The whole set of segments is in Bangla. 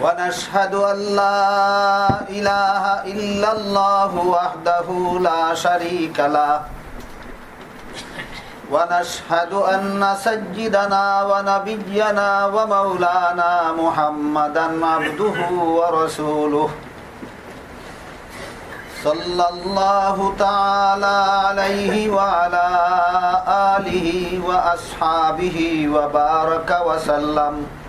ونشهد أن لا إله إلا الله وحده لا شريك له. ونشهد أن سجدنا ونبينا ومولانا محمدا عبده ورسوله. صلى الله تعالى عليه وعلى آله وأصحابه وبارك وسلم.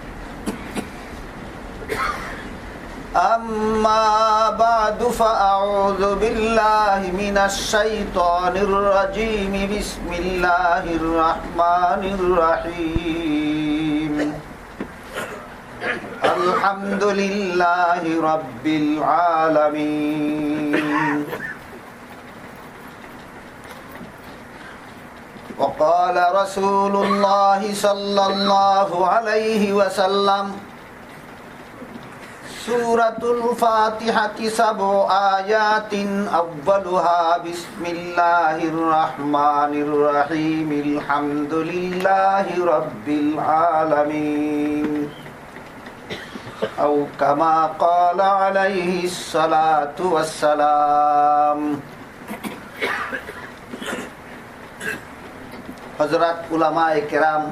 أما بعد فأعوذ بالله من الشيطان الرجيم. بسم الله الرحمن الرحيم. الحمد لله رب العالمين. وقال رسول الله صلى الله عليه وسلم سورة الفاتحة سبع آيات أولها بسم الله الرحمن الرحيم. الحمد لله رب العالمين. أو كما قال عليه الصلاة والسلام. حضرات علماء کرام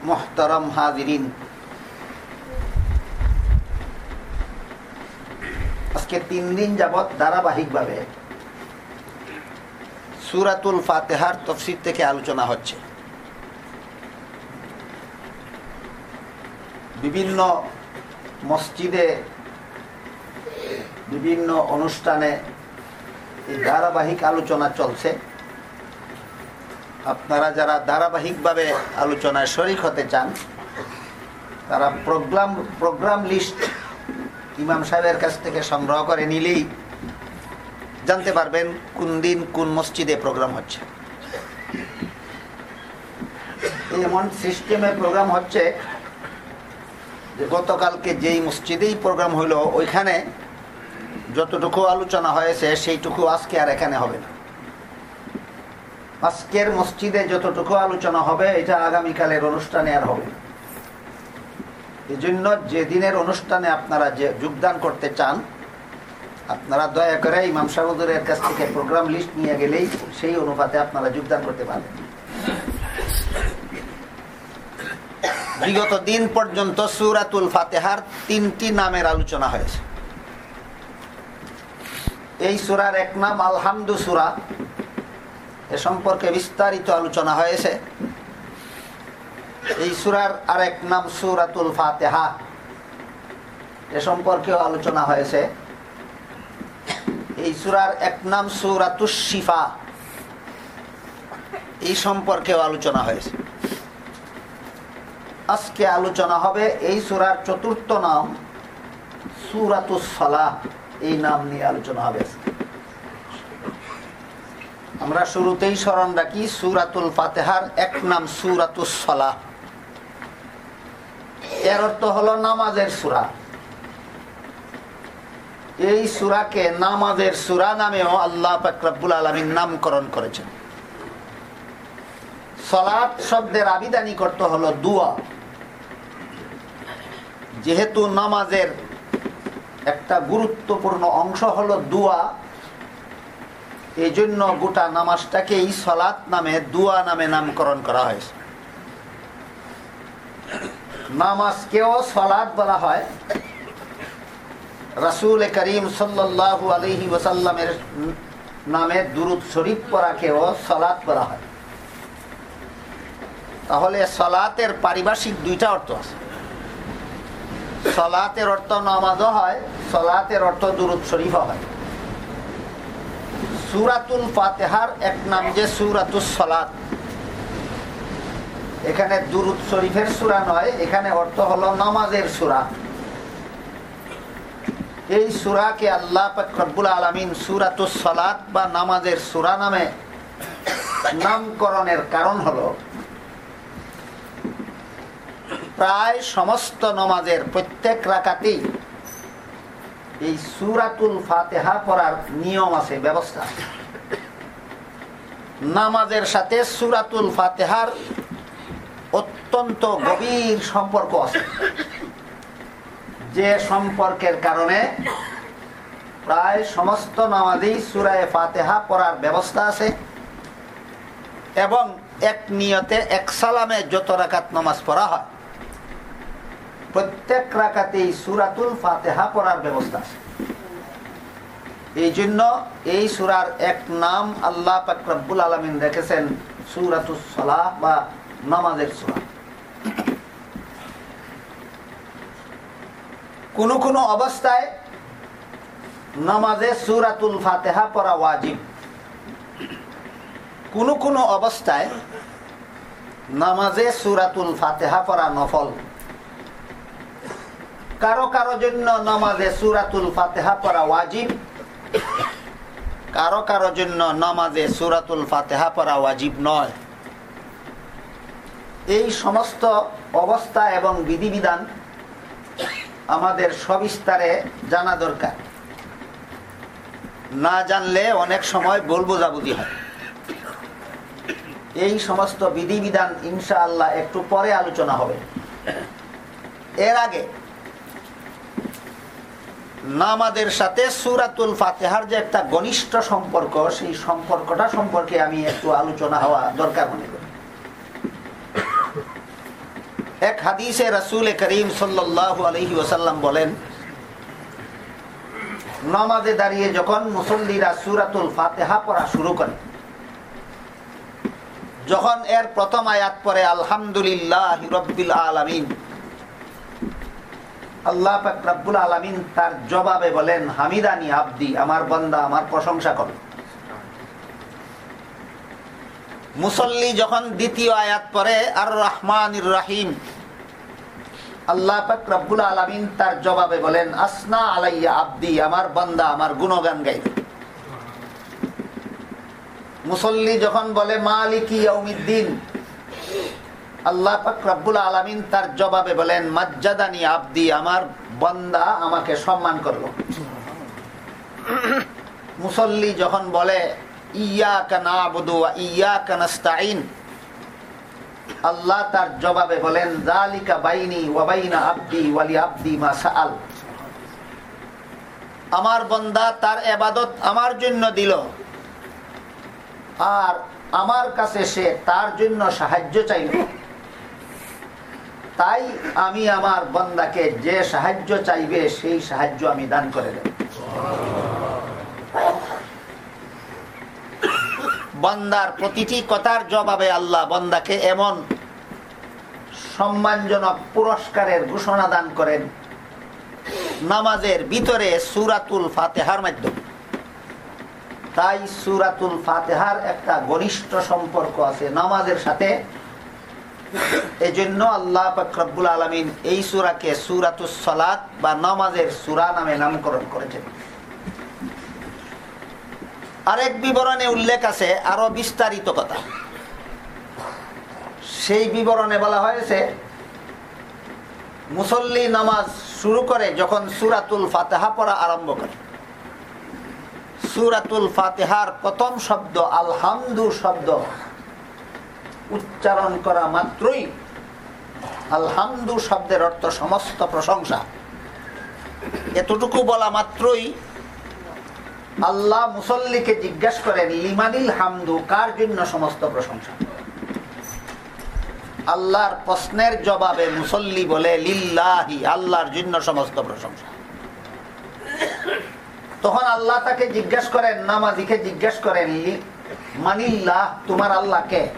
محترم حاضرين আজকে তিন দিন যাবৎ ধারাবাহিকভাবে সুরাতুল ফাতেহার তফসির থেকে আলোচনা হচ্ছে। বিভিন্ন মসজিদে, বিভিন্ন অনুষ্ঠানে এই ধারাবাহিক আলোচনা চলছে। আপনারা যারা ধারাবাহিকভাবে আলোচনায় শরিক হতে চান, তারা প্রোগ্রাম প্রোগ্রাম লিস্ট ইমাম সাহেবের কাছ থেকে সংগ্রহ করে নিলেই জানতে পারবেন কোন দিন কোন মসজিদে প্রোগ্রাম হচ্ছে। এমন সিস্টেমে প্রোগ্রাম হচ্ছে যে গতকালকে যেই মসজিদেই প্রোগ্রাম হইল, ওইখানে যতটুকু আলোচনা হয়েছে সেইটুকু আজকে আর এখানে হবে না। আজকের মসজিদে যতটুকু আলোচনা হবে, এটা আগামীকালের অনুষ্ঠানে আর হবে এই জন্য যে দিনের অনুষ্ঠানে আপনারা যে যোগদান করতে চান, আপনারা দয়া করে ইমাম সাহুদুরের কাছ থেকে প্রোগ্রাম লিস্ট নিয়ে গেলেই সেই অনুপাতে আপনারা যোগদান করতে পারবেন। বিগত দিন পর্যন্ত সুরাতুল ফাতেহার তিনটি নামের আলোচনা হয়েছে। এই সুরার এক নাম আলহামদু সুরা। এ সম্পর্কে বিস্তারিত আলোচনা হয়েছে। এই সুরার আরেক নাম সুরাতুল ফাতেহা। এ সম্পর্কেও আলোচনা হয়েছে। এই সুরার এক নাম সুরাতুস শিফা। এই সম্পর্কেও আলোচনা হয়েছে। আজকে আলোচনা হবে এই সুরার চতুর্থ নাম সুরাতুস সালাহ। এই নাম নিয়ে আলোচনা হবে আমরা শুরুতেই স্মরণ রাখি সুরাতুল ফাতেহার এক নাম সুরাতুস সালাহ। এর অর্থ হলো নামাজের সুরা। এই সুরাকে নামাজের সুরা নামেও আল্লাহ ফাকরাবুল আলমীর নামকরণ করেছেন। সলাৎ শব্দের আবিদানি করতে হলো দুয়া। যেহেতু নামাজের একটা গুরুত্বপূর্ণ অংশ হলো দুয়া এই জন্য গোটা নামাজটাকে এই সলাৎ নামে, দুয়া নামে নামকরণ করা হয়েছে। নামাজকেও সলাৎ বলা হয়। রাসুল করিম সাল্লাহু আলহি ওসাল্লামের নামে দুরুদ শরীফ পড়াকেও সলাৎ বলা হয়। তাহলে সলাতের পারিভাষিক দুইটা অর্থ আছে। সলাতের অর্থ নামাজও হয়, সলাতের অর্থ দুরুদ শরীফ হয়। সুরাতুল ফাতেহার এক নাম যে সুরাতুল সলাত। এখানে দুরুদ শরীফের সুরা নয়, এখানে অর্থ হলো নামাজের সুরা। এই সুরাকে আল্লাহ রব্বুল আলমিন সুরাতুস সালাত বা নামাজের সুরা নামে নামকরণের কারণ হলো, প্রায় সমস্ত নমাজের প্রত্যেক রাকাতেই এই সুরাতুল ফাতেহা পড়ার নিয়ম আছে, ব্যবস্থা নামাজের সাথে সুরাতুল ফাতেহার অত্যন্ত গভীর সম্পর্ক আছে। যে সম্পর্কের কারণে প্রায় সমস্ত নামাজেই সুরায় ফাতেহা পড়ার ব্যবস্থা আছে এবং এক নিয়তে এক সালামে যত রাকাত নামাজ পড়া হয়। প্রত্যেক রাকাতেই সুরাতুল ফাতেহা পড়ার ব্যবস্থা আছে। এই জন্য এই সুরার এক নাম আল্লাহ পাকরাবুল আলমিন রেখেছেন সুরাতুল সালাহ বা নামাজের সুরা। কোন কোন অবস্থায় নামাজে সুরাতুল ফাতেহা পড়া ওয়াজিব। কোন কোন অবস্থায় নামাজে সুরাতুল ফাতেহা পড়া নফল। কারও কারও জন্য নামাজে সুরাতুল ফাতেহা পড়া ওয়াজিব। কারও কারও জন্য নামাজে সুরাতুল ফাতেহা পড়া ওয়াজিব নয়। এই সমস্ত অবস্থা এবং বিধিবিধান আমাদের সবিস্তারে জানা দরকার। না জানলে অনেক সময় বল বোঝাবুঝি হয়। এই সমস্ত বিধিবিধান ইনশাআল্লাহ একটু পরে আলোচনা হবে। এর আগে নামাদের সাথে সুরাতুল ফাতেহার যে একটা ঘনিষ্ঠ সম্পর্ক, সেই সম্পর্কটা সম্পর্কে আমি একটু আলোচনা হওয়া দরকার মনে করি। এক হাদিসে রাসুল করিম সাল্লাহ ওসাল্লাম বলেন, নামাজে দাঁড়িয়ে যখন মুসল্লিরা সুরাতুল ফাতেহা পড়া শুরু করে, যখন এর প্রথম আয়াত পরে আলহামদুলিল্লাহ রব্বিল আলমিন আল্লাহ রাব্বুল আলমিন তার জবাবে বলেন, হামিদানি আব্দি, আমার বন্দা আমার প্রশংসা করে। মুসল্লি যখন দ্বিতীয় আয়াত পরে আর রহমান রাহিম আল্লাহ পাক রব্বুল আলমিন তার জবাবে বলেন, আসনা আলাইয়া আব্দি, আমার বন্দা আমার গুণগান গাইবে। মুসল্লি যখন বলে, মালিকি আল্লাহ পাক রব্বুল আলমিন তার জবাবে বলেন, মজ্জাদানি আব্দি, আমার বন্দা আমাকে সম্মান করল। মুসল্লি যখন বলে ইয়া কানা আবুদু ইয়া কানাস্তাইন আল্লাহ তার জবাবে বলেন আমার বন্দা তার এবাদত আমার জন্য দিল। আর আমার কাছে সে তার জন্য সাহায্য চাইল। তাই আমি আমার বন্দাকে যে সাহায্য চাইবে, সেই সাহায্য আমি দান করে দেব। বন্দার প্রতিটি কথার জবাবে আল্লাহ বন্দাকে এমন সম্মানজনক পুরস্কারের ঘোষণা দান করেন নামাজের ভিতরে সুরাতুল ফাতেহার মাধ্যমে। তাই সুরাতুল ফাতেহার একটা ঘনিষ্ঠ সম্পর্ক আছে নামাজের সাথে। এজন্য আল্লাহ ফকরবুল আলমিন এই সুরাকে সুরাতুস সালাত বা নামাজের সুরা নামে নামকরণ করেছেন। আরেক বিবরণে উল্লেখ আছে, আরও বিস্তারিত কথা। সেই বিবরণে বলা হয়েছে, মুসল্লি নামাজ শুরু করে যখন সুরাতুল ফাতেহা পড়া আরম্ভ করে। সুরাতুল ফাতেহার প্রথম শব্দ, আলহামদু শব্দ। উচ্চারণ করা মাত্রই আলহামদু শব্দের অর্থ সমস্ত প্রশংসা। এতটুকু বলা মাত্রই আল্লাহ মুসল্লিকে জিজ্ঞাসা করেন, লিমানিল হামদু, কার জন্য সমস্ত প্রশংসা? আল্লাহর প্রশ্নের জবাবে মুসল্লি বলে, লিল্লাহি, আল্লাহর জন্য সমস্ত প্রশংসা। তখন আল্লাহ তাকে জিজ্ঞাসা করেন, নামাজিকে জিজ্ঞাসা করেন মানিল্লাহ, তোমার আল্লাহকে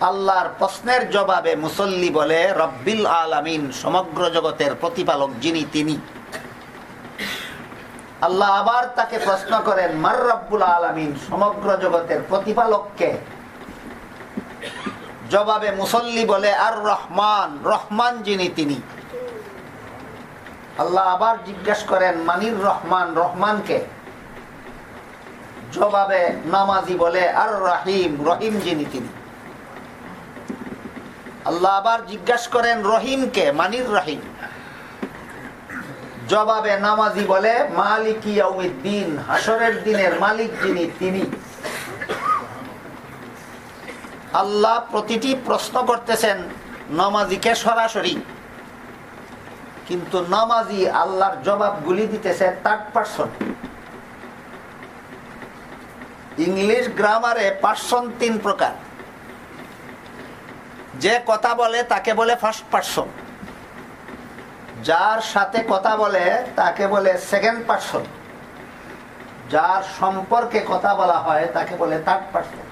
আল্লাহর প্রশ্নের জবাবে মুসল্লি বলে, রব্বিল আলামিন, সমগ্র জগতের প্রতিপালক যিনি তিনি। আল্লাহ আবার তাকে প্রশ্ন করেন, মার আলমিন সমগ্র জগতের প্রতিপালককে? জবাবে মুসল্লি বলে, আর রহমান রহমান যিনি তিনি। আল্লাহ আবার জিজ্ঞাসা করেন, মানির রহমান রহমানকে জবাবে নামাজি বলে, আর রাহিম, রহিম যিনি তিনি। আল্লাহ আবার জিজ্ঞাসা করেন রহিমকে মানির রাহিম। জবাবে নামাজি বলে, মালিক দিন হাসরের দিনের মালিক যিনি, তিনি। আল্লাহ প্রতিটি প্রশ্ন করতেছেন নমাজিকে সরাসরি। কিন্তু নমাজি আল্লাহর জবাবগুলি দিতেছে থার্ড পার্সন ইংলিশ গ্রামারে পার্সন তিন প্রকার। যে কথা বলে তাকে বলে ফার্স্ট পার্সন যার সাথে কথা বলে, তাকে বলে সেকেন্ড পার্সন যার সম্পর্কে কথা বলা হয়, তাকে বলে থার্ড পার্সন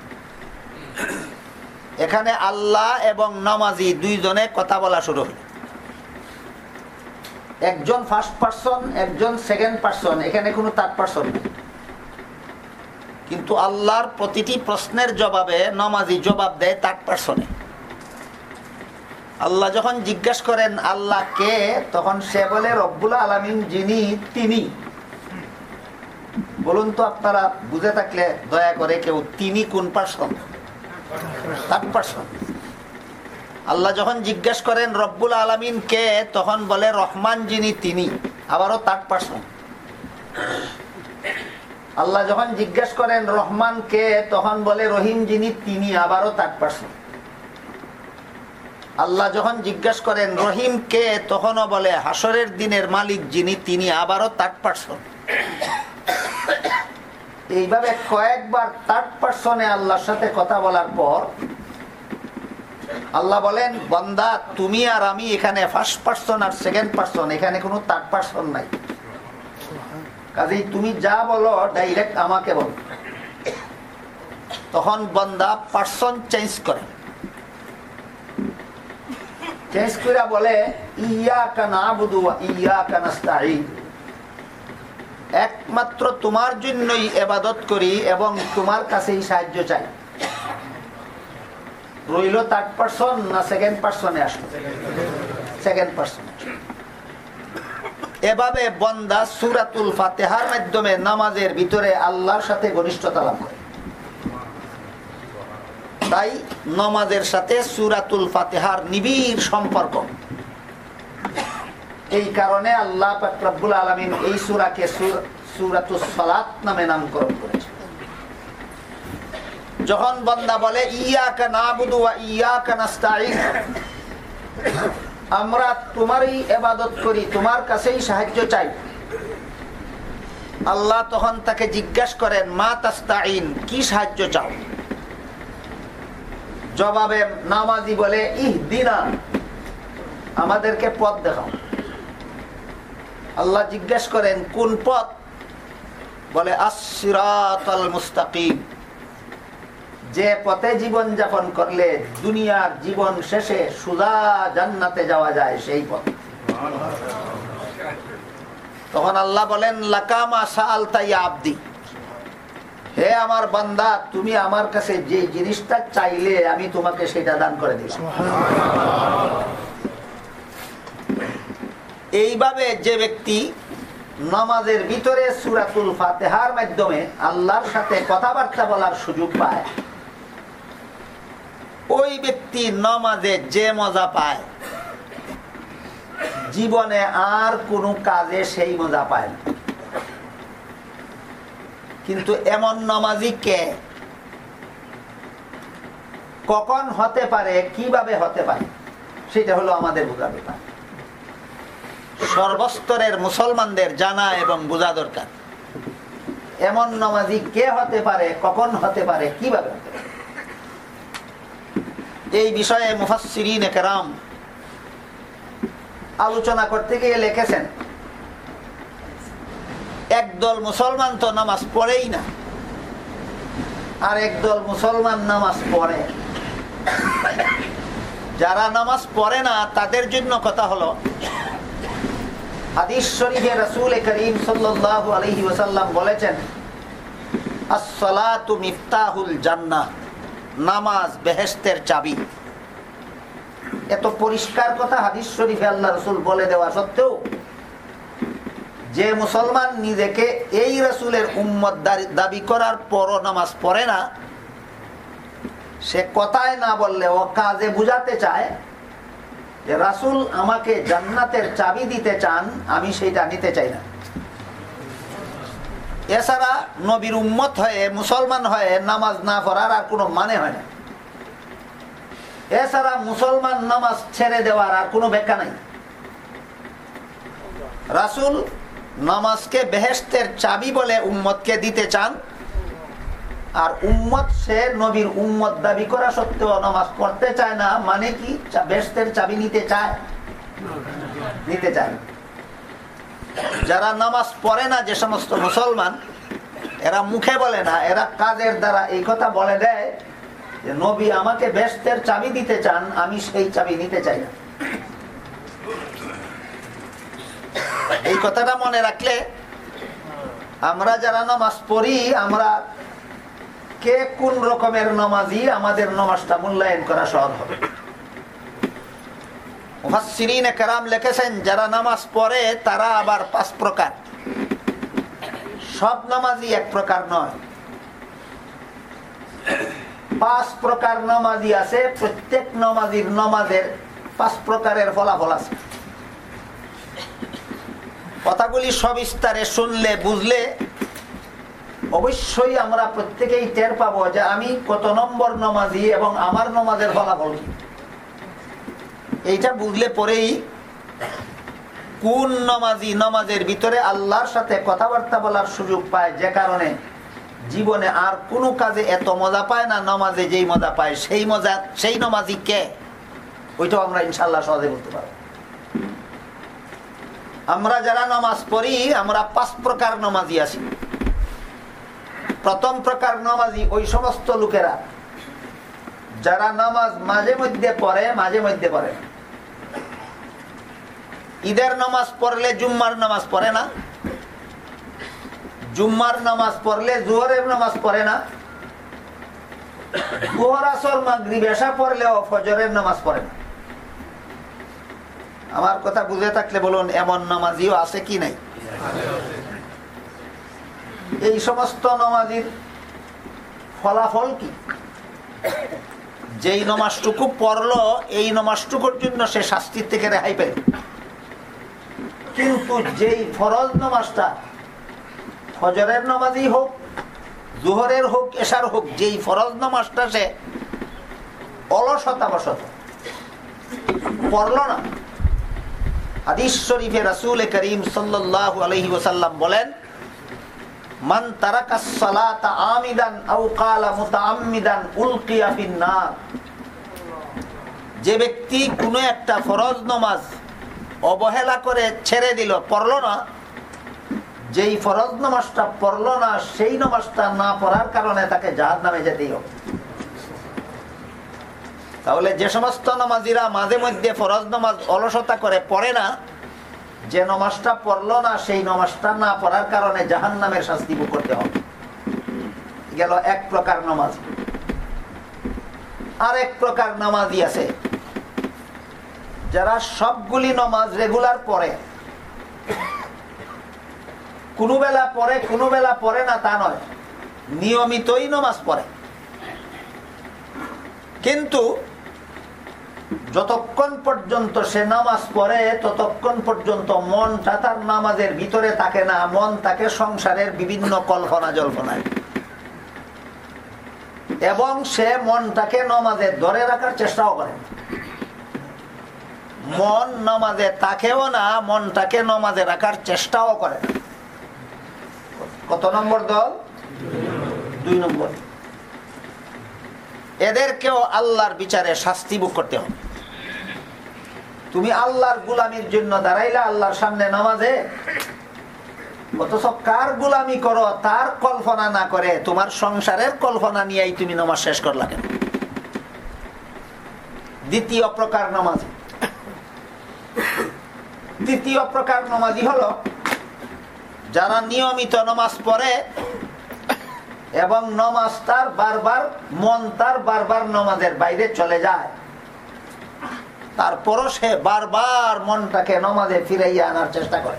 এখানে আল্লাহ এবং নামাজি দুইজনে কথা বলা শুরু হল। একজন ফার্স্ট পার্সন একজন সেকেন্ড পার্সন এখানে কোনো থার্ড পার্সন নেই। কিন্তু আল্লাহর প্রতিটি প্রশ্নের জবাবে নমাজি জবাব দেয় থার্ড পার্সনে আল্লাহ যখন জিজ্ঞেস করেন, আল্লাহ কে? তখন সে বলে, রব্বুল আলমিন, যিনি তিনি। বলুন তো আপনারা, বুঝে থাকলে দয়া করে কেউ, তিনি কোন পার্সন আল্লাহ যখন জিজ্ঞেস করেন, রব্বুল আলমিন কে? তখন বলে, রহমান যিনি তিনি। আবারও থার্ড পার্সন আল্লাহ যখন জিজ্ঞেস করেন, রহমান কে? তখন বলে, রহিম যিনি তিনি। আবারও থার্ড পার্সন আল্লাহ যখন জিজ্ঞেস করেন, রহিম কে? তখনও বলে হাসরের দিনের মালিক যিনি, তিনি আবারও থার্ড পার্সন এইভাবে কয়েকবার থার্ড পার্সনে আল্লাহর সাথে কথা বলার পর, আল্লাহ বলেন, বন্দা, তুমি আর আমি এখানে ফার্স্ট পার্সন আর সেকেন্ড পার্সন এখানে কোনো থার্ড পার্সন নাই। কাজেই তুমি যা বলো ডাইরেক্ট আমাকে বলো। তখন বন্দা পার্সন চেঞ্জ করে। চেঞ্জ করে বলে ইয়া বুধু একমাত্র তোমার জন্যই এবাদত করি এবং তোমার কাছেই সাহায্য চাই। রইল থার্ড পার্সন না সেকেন্ড পার্সনে আসলো? সেকেন্ড পার্সন এভাবে বন্দা সুরাতুল ফাতেহার মাধ্যমে নামাজের ভিতরে আল্লাহর সাথে ঘনিষ্ঠতা লাভ করে। তাই নমাজের সাথে সুরাতুল ফাতেহার নিবিড় সম্পর্ক। এই কারণে আল্লাহ রব্বুল আলমিন এই সুরাকে সুরাতুল সালাত নামে নামকরণ করেছে যখন বন্দা বলে, ইয়াকা নাবুদু ইয়াকা নাস্তাইন আমরা তোমারই এবাদত করি, তোমার কাছেই সাহায্য চাই। আল্লাহ তখন তাকে জিজ্ঞাসা করেন, মা তাস্তাইন কি সাহায্য চাও? জবাবে নামাজি বলে ইহ দিনা আমাদেরকে পথ দেখাও। আল্লাহ জিজ্ঞেস করেন কোন পথ? বলে মুস্তাকিম। যে পথে জীবন যাপন করলে দুনিয়ার জীবন শেষে সুদা জান্নাতে যাওয়া যায় সেই পথ। তখন আল্লাহ বলেন লাকামা সাল তাই আবদি। হে আমার বান্দা, তুমি আমার কাছে যে জিনিসটা চাইলে আমি তোমাকে সেটা দান করে দিলাম। এইভাবে যে ব্যক্তি নামাজের ভিতরে সুরাতুল ফাতেহার মাধ্যমে আল্লাহর সাথে কথাবার্তা বলার সুযোগ পায়, ওই ব্যক্তি নমাজে যে মজা পায়, জীবনে আর কোনো কাজে সেই মজা পায় না। কিন্তু এমন নমাজি কে? কখন হতে পারে, কীভাবে হতে পারে? সেটা হলো আমাদের বোঝা ব্যাপার। সর্বস্তরের মুসলমানদের জানা এবং বোঝা দরকার। এমন নমাজি কে হতে পারে, কখন হতে পারে, কীভাবে হতে পারে? এই বিষয়ে একরাম আলোচনা করতে গিয়ে লিখেছেন একদল মুসলমান তো নামাজ পড়েই না। আর একদল মুসলমান নামাজ পড়ে। যারা নামাজ পড়ে না, তাদের জন্য কথা হলো মিফতাহুল নামাজ চাবি। এত পরিষ্কার কথা আল্লাহ রসুল বলে দেওয়া সত্ত্বেও যে মুসলমান নিজেকে এই রসুলের উম্মত দাবি করার পরও নামাজ পড়ে না, সে কথায় না বললে ও কাজে বুঝাতে চায় যে রাসুল আমাকে জান্নাতের চাবি দিতে চান, আমি সেইটা নিতে চাই না। এছাড়া নবীর উম্মত হয়ে, মুসলমান হয়ে নামাজ না পড়ার আর কোনো মানে হয় না। এছাড়া মুসলমান নামাজ ছেড়ে দেওয়ার আর কোনো ব্যাখ্যা নাই। রাসুল নামাজকে বেহেস্তের চাবি বলে উম্মতকে দিতে চান, আর উম্মত সে নবীর উম্মত দাবি করা সত্ত্বেও নামাজ পড়তে চায় না মানে কি? বেহেস্তের চাবি নিতে চায়? নিতে চায়। যারা নামাজ পড়ে না, যে সমস্ত মুসলমান, এরা মুখে বলে না, এরা কাজের দ্বারা এই কথা বলে দেয় যে, নবী, আমাকে বেস্তের চাবি দিতে চান, আমি সেই চাবি নিতে চাই না। এই কথাটা মনে রাখলে আমরা যারা নামাজ পড়ি, আমরা কে কোন রকমের নমাজি আমাদের নমাজটা মূল্যায়ন করা সহজ হবে। লিখেছেন, যারা নামাজ পড়ে তারা আবার পাঁচ প্রকার। সব নামাজি এক প্রকার নয়। পাঁচ প্রকার নমাজি আছে, প্রত্যেক নমাজির নমাজের পাঁচ প্রকারের ফলাফল আছে। কথাগুলি সবিস্তারে শুনলে, বুঝলে, অবশ্যই আমরা প্রত্যেকেই টের পাবো যে আমি কত নম্বর নমাজি এবং আমার নমাজের ফলাফল কি। এইটা বুঝলে পরেই কোন নমাজি নমাজের ভিতরে আল্লাহর সাথে কথাবার্তা বলার সুযোগ পায়, যে কারণে জীবনে আর কোনো কাজে এত মজা পায় না, নমাজে যেই মজা পায় সেই মজা, সেই নমাজি কে? ওইটাও আমরা ইনশাল্লাহ সহজে বলতে পারব। আমরা যারা নামাজ পড়ি, আমরা পাঁচ প্রকার নমাজি আছি। প্রথম প্রকার নমাজি ওই সমস্ত লোকেরা। যারা নামাজ মাঝে মধ্যে পড়ে, মাঝে মধ্যে পড়ে। ঈদের নামাজ পড়লে জুম্মার নামাজ পড়ে না। জুম্মার নামাজ পড়লে জোহরের নামাজ পড়ে না। পড়লেও ফজরের নামাজ পড়ে না। আমার কথা বুঝে থাকলে বলুন, এমন নামাজিও আছে কি নাই? এই সমস্ত নামাজির ফলাফল কি? যেই নমাজটুকু পড়ল, এই নমাজটুকুর জন্য সে শাস্তির থেকে রেহাই পেল। কিন্তু যেই ফরজ নমাজটা, ফজরের নমাজই হোক, জোহরের হোক, এশার হোক, যেই ফরজ নমাজটা সে অলসতাবশত পড়ল না হাদিস শরীফে রাসুল করিম সাল্লাহ আলহি ওসাল্লাম বলেন, মান তারাকাসসালাতা আমিদান আও কালা মুতাআম্মিদান উলকিয়া ফিন্নার। যে ব্যক্তি কোনো একটা ফরজ নমাজ অবহেলা করে ছেড়ে দিল, পড়ল না, যেই ফরজ নমাজটা পড়ল না, সেই নমাজটা না পড়ার কারণে তাকে জাহাজ নামে যেতেই হবে। তাহলে যে সমস্ত নমাজিরা মাঝে মধ্যে ফরজ নমাজ অলসতা করে পড়ে না, যে নমাজটা পড়ল না, সেই নমাজটা না পড়ার কারণে জাহান নামের শাস্তি ভোগ করতে হবে। গেল এক প্রকার নমাজ। আর এক প্রকার নামাজি আছে। যারা সবগুলি নমাজ রেগুলার পড়ে, কোনো বেলা পড়ে, কোনো বেলা পড়ে না তা নয়, নিয়মিতই নমাজ পড়ে। কিন্তু যতক্ষণ পর্যন্ত সে নামাজ পড়ে, ততক্ষণ পর্যন্ত মনটা তার নামাজের ভিতরে থাকে না, মন তাকে সংসারের বিভিন্ন কল্পনা জল্পনায়। এবং সে মনটাকে নমাজে ধরে রাখার চেষ্টাও করে। মন নমাজে তাকেও না, মনটাকে নমাজে রাখার চেষ্টাও করে। কত নম্বর দল? দুই নম্বর। এদেরকেও আল্লাহর বিচারে শাস্তি ভোগ করতে হবে। তুমি আল্লাহর গুলামির জন্য দাঁড়াইলা আল্লাহর সামনে নামাজে, অথচ কার গুলামি করো, তার কল্পনা না করে, তোমার সংসারের কল্পনা নিয়েই তুমি নামাজ শেষ করলা কেন? দ্বিতীয় প্রকার নামাজ। তৃতীয় প্রকার নামাজি হলো, যারা নিয়মিত নামাজ পড়ে এবং নমাজ তার বারবার, মন তার বারবার নমাজের বাইরে চলে যায়। তারপরও সে বারবার মনটাকে নমাজে ফিরাইয়া আনার চেষ্টা করে।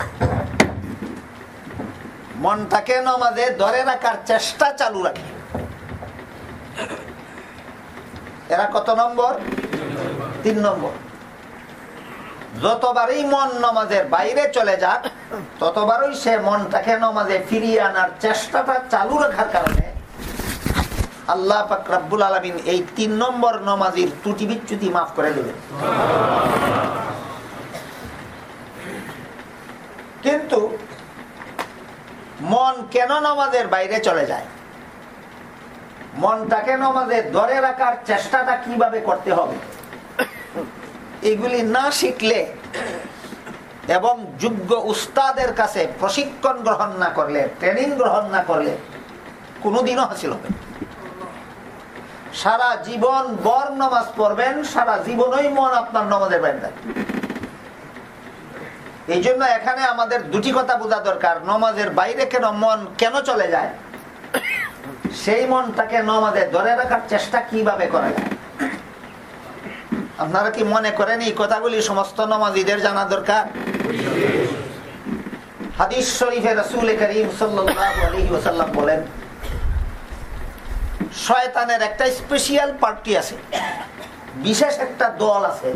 মনটাকে নমাজে ধরে রাখার চেষ্টা চালু রাখে। এরা কত নম্বর? তিন নম্বর। যতবারই মন নমাজের বাইরে চলে যাক ততবারই সে মনটাকে নমাজে ফিরিয়ে আনার চেষ্টাটা চালু রাখার কারণে আল্লাহ পাকরাবুল আলমিন এই তিন নম্বর নমাজির ত্রুটি বিচ্যুতি মাফ করে দেবেন। কিন্তু মন কেন নমাজের বাইরে চলে যায়? মনটাকে নমাজে ধরে রাখার চেষ্টাটা কীভাবে করতে হবে? এগুলি না শিখলে এবং যোগ্য উস্তাদের কাছে প্রশিক্ষণ গ্রহণ না করলে ট্রেনিং গ্রহণ না করলে কোনোদিনও হাসিল হবে সারা জীবন বর নমাজ পড়বেন, সারা জীবনই মন আপনার নমাজের বাইরে এই জন্য এখানে আমাদের দুটি কথা বোঝা দরকার, নমাজের বাইরে কেন মন কেন চলে যায়? সেই মনটাকে নমাজে ধরে রাখার চেষ্টা কীভাবে করা যায়? আপনারা কি মনে করেন এই কথাগুলি সমস্ত নমাজিদের জানা দরকার? হাদিস শরীফে রসুল করিম সাল্লাম বলেন, শয়তানের একটা স্পেশিয়াল পার্টি আছে, বিশেষ একটা দল আছে,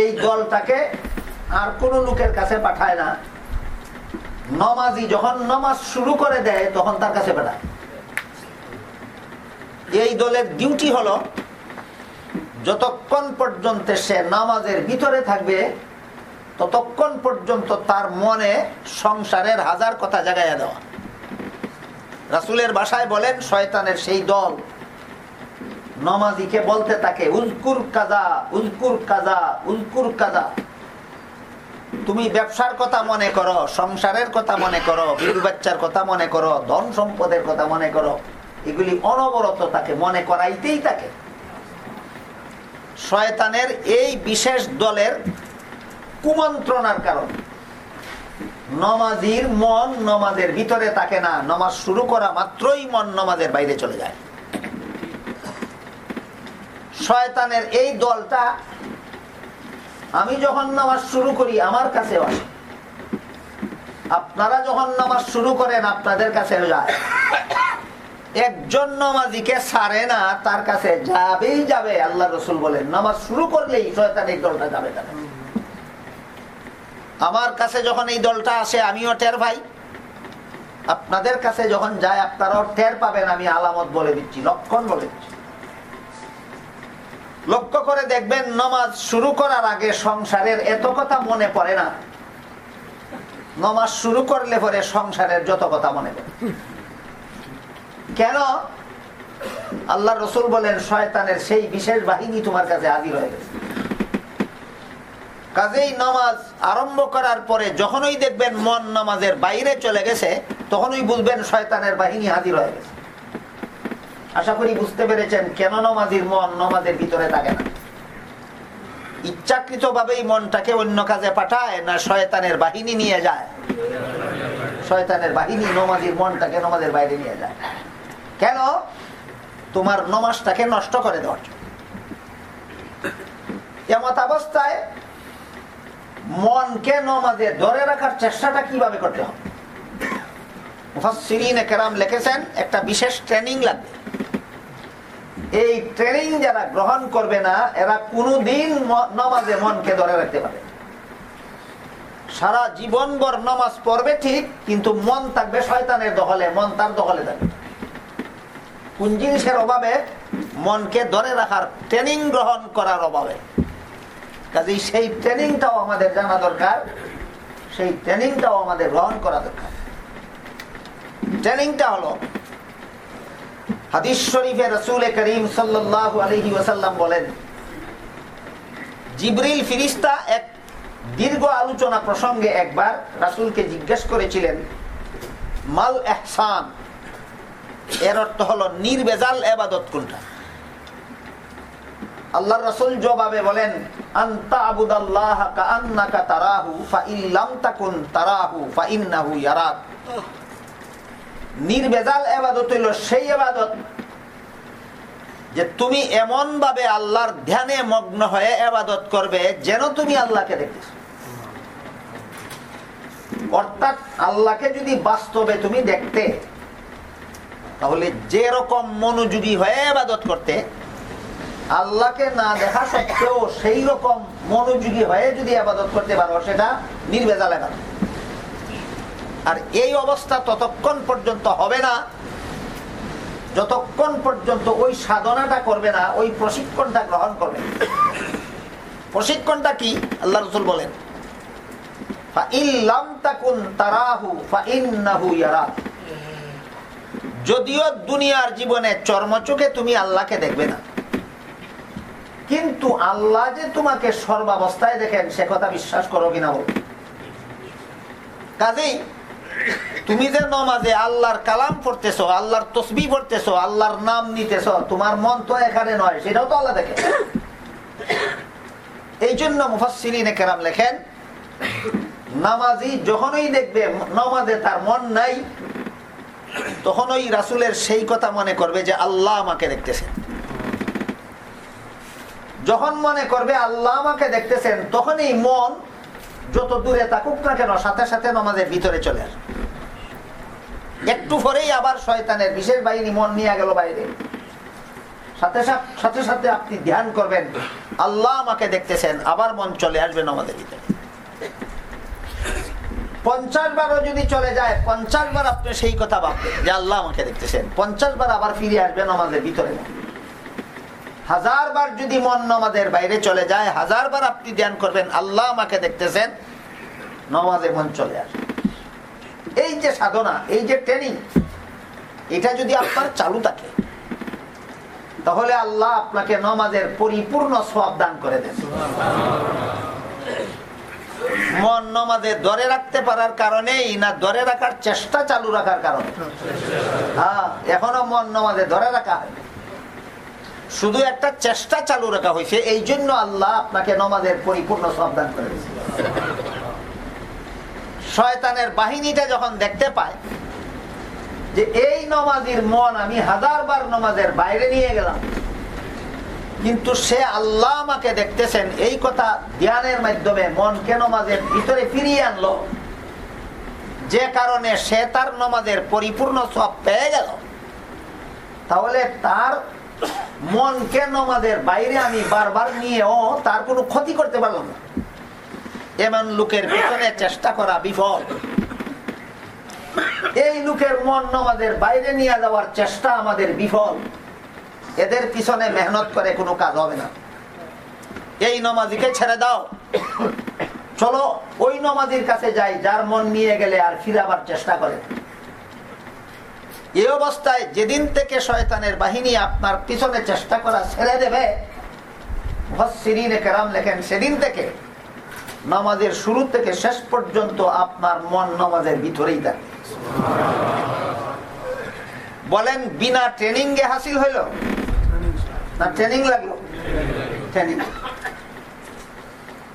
এই দলটাকে আর কোন লোকের কাছে পাঠায় না। নমাজি যখন নমাজ শুরু করে দেয়, তখন তার কাছে পাঠায়। এই দলের ডিউটি হলো যতক্ষণ পর্যন্ত সে নামাজের ভিতরে থাকবে, ততক্ষণ পর্যন্ত তার মনে সংসারের হাজার কথা জাগাইয়া দেওয়া। রাসুলের বাসায় বলেন, শয়তানের সেই দল নমাজিকে বলতে থাকে উলকুর কাজা উলকুর কাজা উলকুর কাজা তুমি ব্যবসার কথা মনে করো, সংসারের কথা মনে করো বিড়ি বাচ্চার কথা মনে করো, ধন সম্পদের কথা মনে করো, এগুলি অনবরত তাকে মনে করাইতেই থাকে। শয়তানের এই বিশেষ দলের কুমন্ত্রণার কারণ। নমাজির মন নমাজের ভিতরে থাকে না, নমাজ শুরু করা মাত্রই মন নমাজের বাইরে চলে যায়। শয়তানের এই দলটা, আমি যখন নামাজ শুরু করি, আমার কাছে আসে। আপনারা যখন নামাজ শুরু করেন, আপনাদের কাছে যায়। একজন নমাজিকে সারে না, তার কাছে যাবেই যাবে, আল্লাহ রসুল বলেন, নামাজ শুরু করলেই শয়তান এই দলটা যাবে আমার কাছে যখন এই দলটা আসে, আমিও টের ভাই আপনাদের কাছে যখন যায়, আপনারাও টের পাবেন, আমি আলামত বলে দিচ্ছি, লক্ষণ বলে দিচ্ছি। লক্ষ্য করে দেখবেন, নমাজ শুরু করার আগে সংসারের এত কথা মনে পড়ে না। নমাজ শুরু করলে পরে সংসারের যত কথা মনে পড়ে। কেন? আল্লাহ রসুল বলেন, শয়তানের সেই বিশেষ বাহিনী তোমার কাছে হাজির হয়ে গেছে। কাজেই নামাজ আরম্ভ করার পরে যখনই দেখবেন মন নামাজের বাইরে চলে গেছে, তখনই বুঝবেন শয়তানের বাহিনী হাজির হয়ে গেছে। আশা করি বুঝতে পেরেছেন কেন নমাজির মন নমাজের ভিতরে থাকে না। ইচ্ছাকৃত ভাবেই মনটাকে অন্য কাজে পাঠায় না শয়তানের বাহিনী নিয়ে যায়। শয়তানের বাহিনী নমাজির মনটাকে নমাজের বাইরে নিয়ে যায়। কেন? তোমার নমাজটাকে নষ্ট করে দেওয়ার এমত অবস্থায় মনকে নমাজে ধরে রাখার চেষ্টাটা কীভাবে করতে হবে? লিখেছেন, একটা বিশেষ ট্রেনিং লাগবে। এই ট্রেনিং যারা গ্রহণ করবে না, এরা কোনোদিন নমাজে মনকে ধরে রাখতে পারে সারা জীবনভর নমাজ পড়বে ঠিক, কিন্তু মন থাকবে শয়তানের দখলে, মন তার দখলে থাকবে। কোন জিনিসের অভাবে মনকে ধরে রাখার ট্রেনিং গ্রহণ করার অভাবে। কাজেই সেই ট্রেনিংটাও আমাদের জানা দরকার। সেই ট্রেনিংটাও আমাদের গ্রহণ করা দরকার। ট্রেনিংটা হলো, হাদিস শরীফে রসুল করিম সাল্লাহ আলহি ওসাল্লাম বলেন, জিবরিল ফিরিস্তা এক দীর্ঘ আলোচনা প্রসঙ্গে একবার রাসুলকে জিজ্ঞেস করেছিলেন, মাল এহসান? এর অর্থ হলো নির্বেজাল এবাদত কোনটা? আল্লাহ রসুল জবাবে বলেন নির্বেজাল এবাদত হইল সেই এবাদত যে তুমি এমন ভাবে আল্লাহর ধ্যানে মগ্ন হয়ে এবাদত করবে যেন তুমি আল্লাহকে দেখতেছ। অর্থাৎ আল্লাহকে যদি বাস্তবে তুমি দেখতে তাহলে যে রকম মনোযোগী হয়ে আবাদত করতে, আল্লাহকে না দেখা সত্ত্বেও সেই রকম মনোযোগী হয়ে যদি আবাদত করতে পারো, সেটা নির্বেজা লেখা আর এই অবস্থা ততক্ষণ পর্যন্ত হবে না, যতক্ষণ পর্যন্ত ওই সাধনাটা করবে না, ওই প্রশিক্ষণটা গ্রহণ করবে প্রশিক্ষণটা কি? আল্লাহ রসুল বলেন যদিও দুনিয়ার জীবনে চর্মচোখে তুমি আল্লাহকে দেখবে না। কিন্তু আল্লাহ যে তোমাকে সর্বাবস্থায় দেখেন, সে কথা বিশ্বাস করো কিনা বল। কাজেই তুমি যে নমাজে আল্লাহর কালাম পড়তেছ, আল্লাহর তসবি পড়তেছ, আল্লাহর নাম নিতেছ, তোমার মন তো এখানে নয়, সেটাও তো আল্লাহ দেখে। এই জন্য মুফাসিরিনে কেরাম লেখেন, নামাজি যখনই দেখবে, নমাজে তার মন নাই তখন ওই রাসুলের সেই কথা মনে করবে যে আল্লাহ আমাকে দেখতেছেন। যখন মনে করবে আল্লাহ আমাকে দেখতেছেন তখন এই মন যত দূরে থাকুক না কেন সাথে সাথে নমাজের ভিতরে চলে আসবে একটু পরেই আবার শয়তানের বিশেষ বাহিনী মন নিয়ে গেল বাইরে। সাথে সাথে সাথে সাথে আপনি ধ্যান করবেন, আল্লাহ আমাকে দেখতেছেন, আবার মন চলে আসবেন আমাদের ভিতরে। পঞ্চাশ বারও যদি চলে যায়, পঞ্চাশ বার আপনি সেই কথা ভাববেন যে আল্লাহ আমাকে দেখতেছেন। পঞ্চাশ বার আবার ফিরে আসবেন আমাদের ভিতরে। হাজার বার যদি মন নমাজের বাইরে চলে যায়, হাজার বার আপনি ধ্যান করবেন, আল্লাহ আমাকে দেখতেছেন, নমাজে মন চলে আসবে। এই যে সাধনা, এই যে ট্রেনিং এটা যদি আপনার চালু থাকে, তাহলে আল্লাহ আপনাকে নমাজের পরিপূর্ণ সব দান করে দেন। মন নমাজে ধরে রাখতে পারার কারণেই না ধরে রাখার চেষ্টা চালু রাখার কারণে? হ্যাঁ এখনও মন নমাজে ধরে রাখা শুধু একটা চেষ্টা চালু রাখা হয়েছে, এই জন্য আল্লাহ আপনাকে নমাজের পরিপূর্ণ সাবধান করে দিয়েছে। শয়তানের বাহিনীটা যখন দেখতে পায় যে এই নমাজির মন আমি হাজার বার নমাজের বাইরে নিয়ে গেলাম কিন্তু সে আল্লাহ আমাকে দেখতেছেন, এই কথা ধ্যানের মাধ্যমে মনকে নমাজের ভিতরে ফিরিয়ে আনলো? যে কারণে সে তার নমাজের পরিপূর্ণ সব পেয়ে গেল। তাহলে তার মনকে নমাজের বাইরে আমি বারবার নিয়েও তার কোনো ক্ষতি করতে পারলাম না। এমন লোকের পেছনে চেষ্টা করা বিফল। এই লোকের মন নমাজের বাইরে নিয়ে যাওয়ার চেষ্টা আমাদের বিফল। এদের পিছনে মেহনত করে কোনো কাজ হবে না। এই নমাজিকে ছেড়ে দাও। চলো, ওই নমাজির কাছে যাই, যার মন নিয়ে গেলে আর ফিরাবার চেষ্টা করে। এই অবস্থায় যেদিন থেকে শয়তানের বাহিনী আপনার পিছনে চেষ্টা করা ছেড়ে দেবে কেরাম লেখেন, সেদিন থেকে নামাজের শুরু থেকে শেষ পর্যন্ত আপনার মন নামাজের ভিতরেই থাকে। বলেন, বিনা ট্রেনিং এ হাসিল হইল? না ট্রেনিং লাগল। ট্রেনিং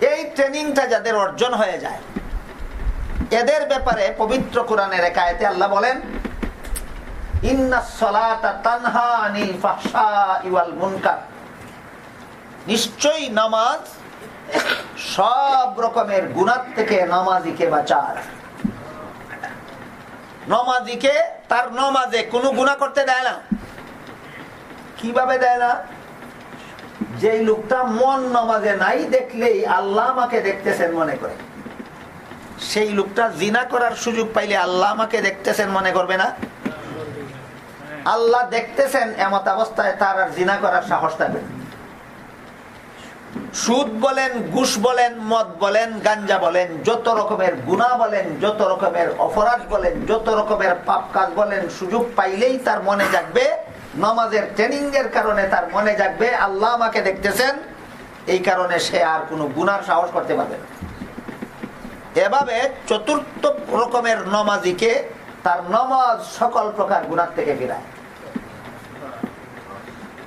এই ট্রেনিংটা যাদের অর্জন হয়ে যায়, এদের ব্যাপারে পবিত্র কোরআনের একায়তে আল্লাহ বলেন নিশ্চয়ই নামাজ সব রকমের গুণার থেকে নামাজিকে বাঁচার। নমাজিকে, তার নমাজে কোনো গুণা করতে দেয় না। কীভাবে দেয় না? যে লোকটা মন নমাজে নাই দেখলেই আল্লাহ আমাকে দেখতেছেন মনে করে। সেই লোকটা জিনা করার সুযোগ পাইলে আল্লাহ আমাকে দেখতেছেন মনে করবে না? আল্লাহ দেখতেছেন এমত অবস্থায় তার আর জিনা করার সাহস থাকবে সুদ বলেন, ঘুষ বলেন, মদ বলেন, গাঞ্জা বলেন, যত রকমের গুণা বলেন, যত রকমের অপরাধ বলেন, যত রকমের পাপ কাজ বলেন, সুযোগ পাইলেই তার মনে যাকবে নমাজের ট্রেনিং এর কারণে তার মনে যাকবে আল্লাহ আমাকে দেখতেছেন, এই কারণে সে আর কোনো গুনার সাহস করতে পারবে না। এভাবে চতুর্থ রকমের নমাজিকে তার নমাজ সকল প্রকার গুণার থেকে ফিরায়।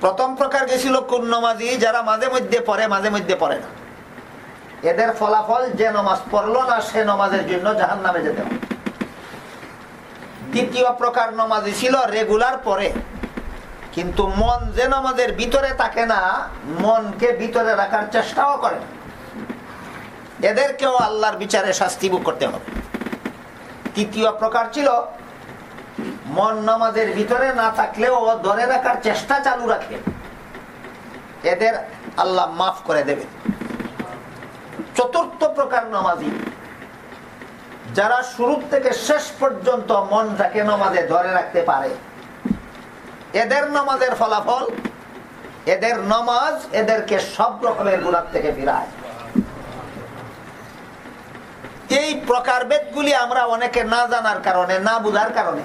প্রথম প্রকার গেছিল কোন নমাজি? যারা মাঝে মধ্যে পড়ে, মাঝে মধ্যে পড়ে না। এদের ফলাফল যে নমাজ পড়ল না, সে নমাজের জন্য জাহান নামে যেতে হবে। দ্বিতীয় প্রকার নমাজি ছিল রেগুলার পরে কিন্তু মন যে নমাজের ভিতরে থাকে না, মনকে ভিতরে রাখার চেষ্টাও করে এদেরকেও আল্লাহর বিচারে শাস্তি ভোগ করতে হবে। তৃতীয় প্রকার ছিল, মন নামাজের ভিতরে না থাকলেও ধরে রাখার চেষ্টা চালু রাখে। এদের আল্লাহ মাফ করে দেবে চতুর্থ প্রকার নামাজি, যারা শুরু থেকে শেষ পর্যন্ত মনটাকে নামাজে ধরে রাখতে পারে। এদের নামাজের ফলাফল, এদের নামাজ এদেরকে সব রকমের গুণার থেকে ফিরায়। এই প্রকার প্রকারভেদগুলি আমরা অনেকে না জানার কারণে, না বুঝার কারণে।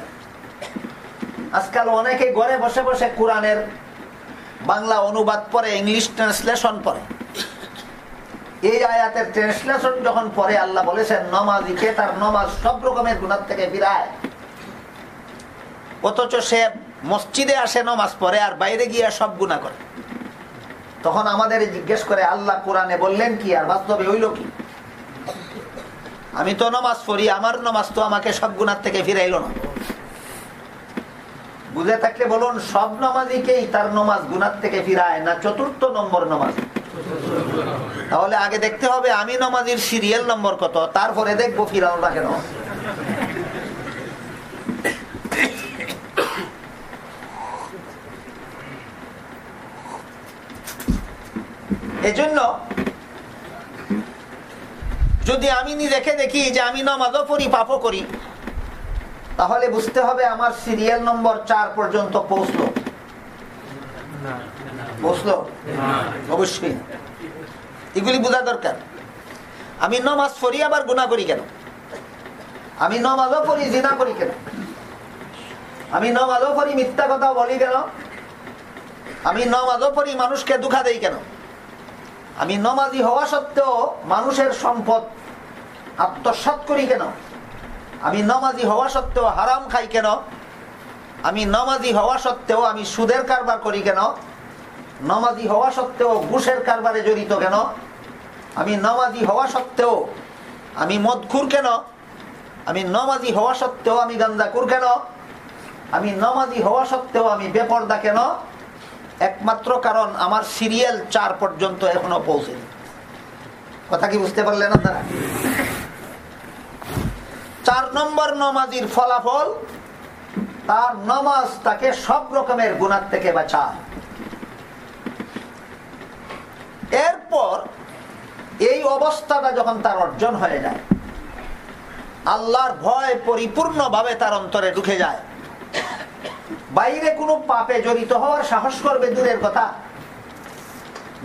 আজকাল অনেকে ঘরে বসে বসে কোরআনের বাংলা অনুবাদ পরে ইংলিশ ট্রান্সলেশন পরে এই আয়াতের ট্রান্সলেশন যখন পরে আল্লাহ বলেছেন নমাজিকে তার নমাজ সব রকমের গুণার থেকে বিরায় অথচ সে মসজিদে আসে নমাজ পড়ে আর বাইরে গিয়ে সব গুণা করে। তখন আমাদের জিজ্ঞেস করে, আল্লাহ কোরআনে বললেন কি আর বাস্তবে হইল কি? আমি তো নমাজ পড়ি, আমার নমাজ তো আমাকে সব গুণার থেকে ফিরাইল না। বুঝে থাকলে বলুন, সব নমাজিকেই তার নমাজ গুনার থেকে ফিরায় না চতুর্থ নম্বর নমাজ? তাহলে আগে দেখতে হবে আমি নমাজির সিরিয়াল নম্বর কত, তারপরে দেখব ফিরানোটা কেন। এজন্য যদি আমি নিজেকে দেখি যে আমি নমাজও পড়ি পাপও করি তাহলে বুঝতে হবে আমার সিরিয়াল নম্বর চার পর্যন্ত পৌঁছলো। পৌঁছলো? অবশ্যই এগুলি বোঝা দরকার। আমি নমাজ পড়ি আবার গুণা করি কেন? আমি নমাজও পড়ি জিনা করি কেন? আমি নমাজও পড়ি মিথ্যা কথা বলি কেন? আমি নমাজও পড়ি মানুষকে দুঃখা দেই কেন? আমি নমাজি হওয়া সত্ত্বেও মানুষের সম্পদ আত্মসাত করি কেন? আমি নমাজি হওয়া সত্ত্বেও হারাম খাই কেন? আমি নমাজি হওয়া সত্ত্বেও আমি সুদের কারবার করি কেন? নমাজি হওয়া সত্ত্বেও ঘুষের কারবারে জড়িত কেন? আমি নমাজি হওয়া সত্ত্বেও আমি মদখুর কেন? আমি নমাজি হওয়া সত্ত্বেও আমি গান্দাকুর কেন? আমি নমাজি হওয়া সত্ত্বেও আমি বেপর্দা কেন? একমাত্র কারণ আমার সিরিয়াল চার পর্যন্ত এখনও পৌঁছেনি। কথা কি বুঝতে পারলেন আপনারা? চার নম্বর নমাজির ফলাফল, তার নমাজ তাকে সব রকমের গুণার থেকে বাঁচা এরপর এই অবস্থাটা যখন তার অর্জন হয়ে যায়, আল্লাহর ভয় পরিপূর্ণভাবে তার অন্তরে ঢুকে যায়। বাইরে কোনো পাপে জড়িত হওয়ার সাহস করবে দূরের কথা।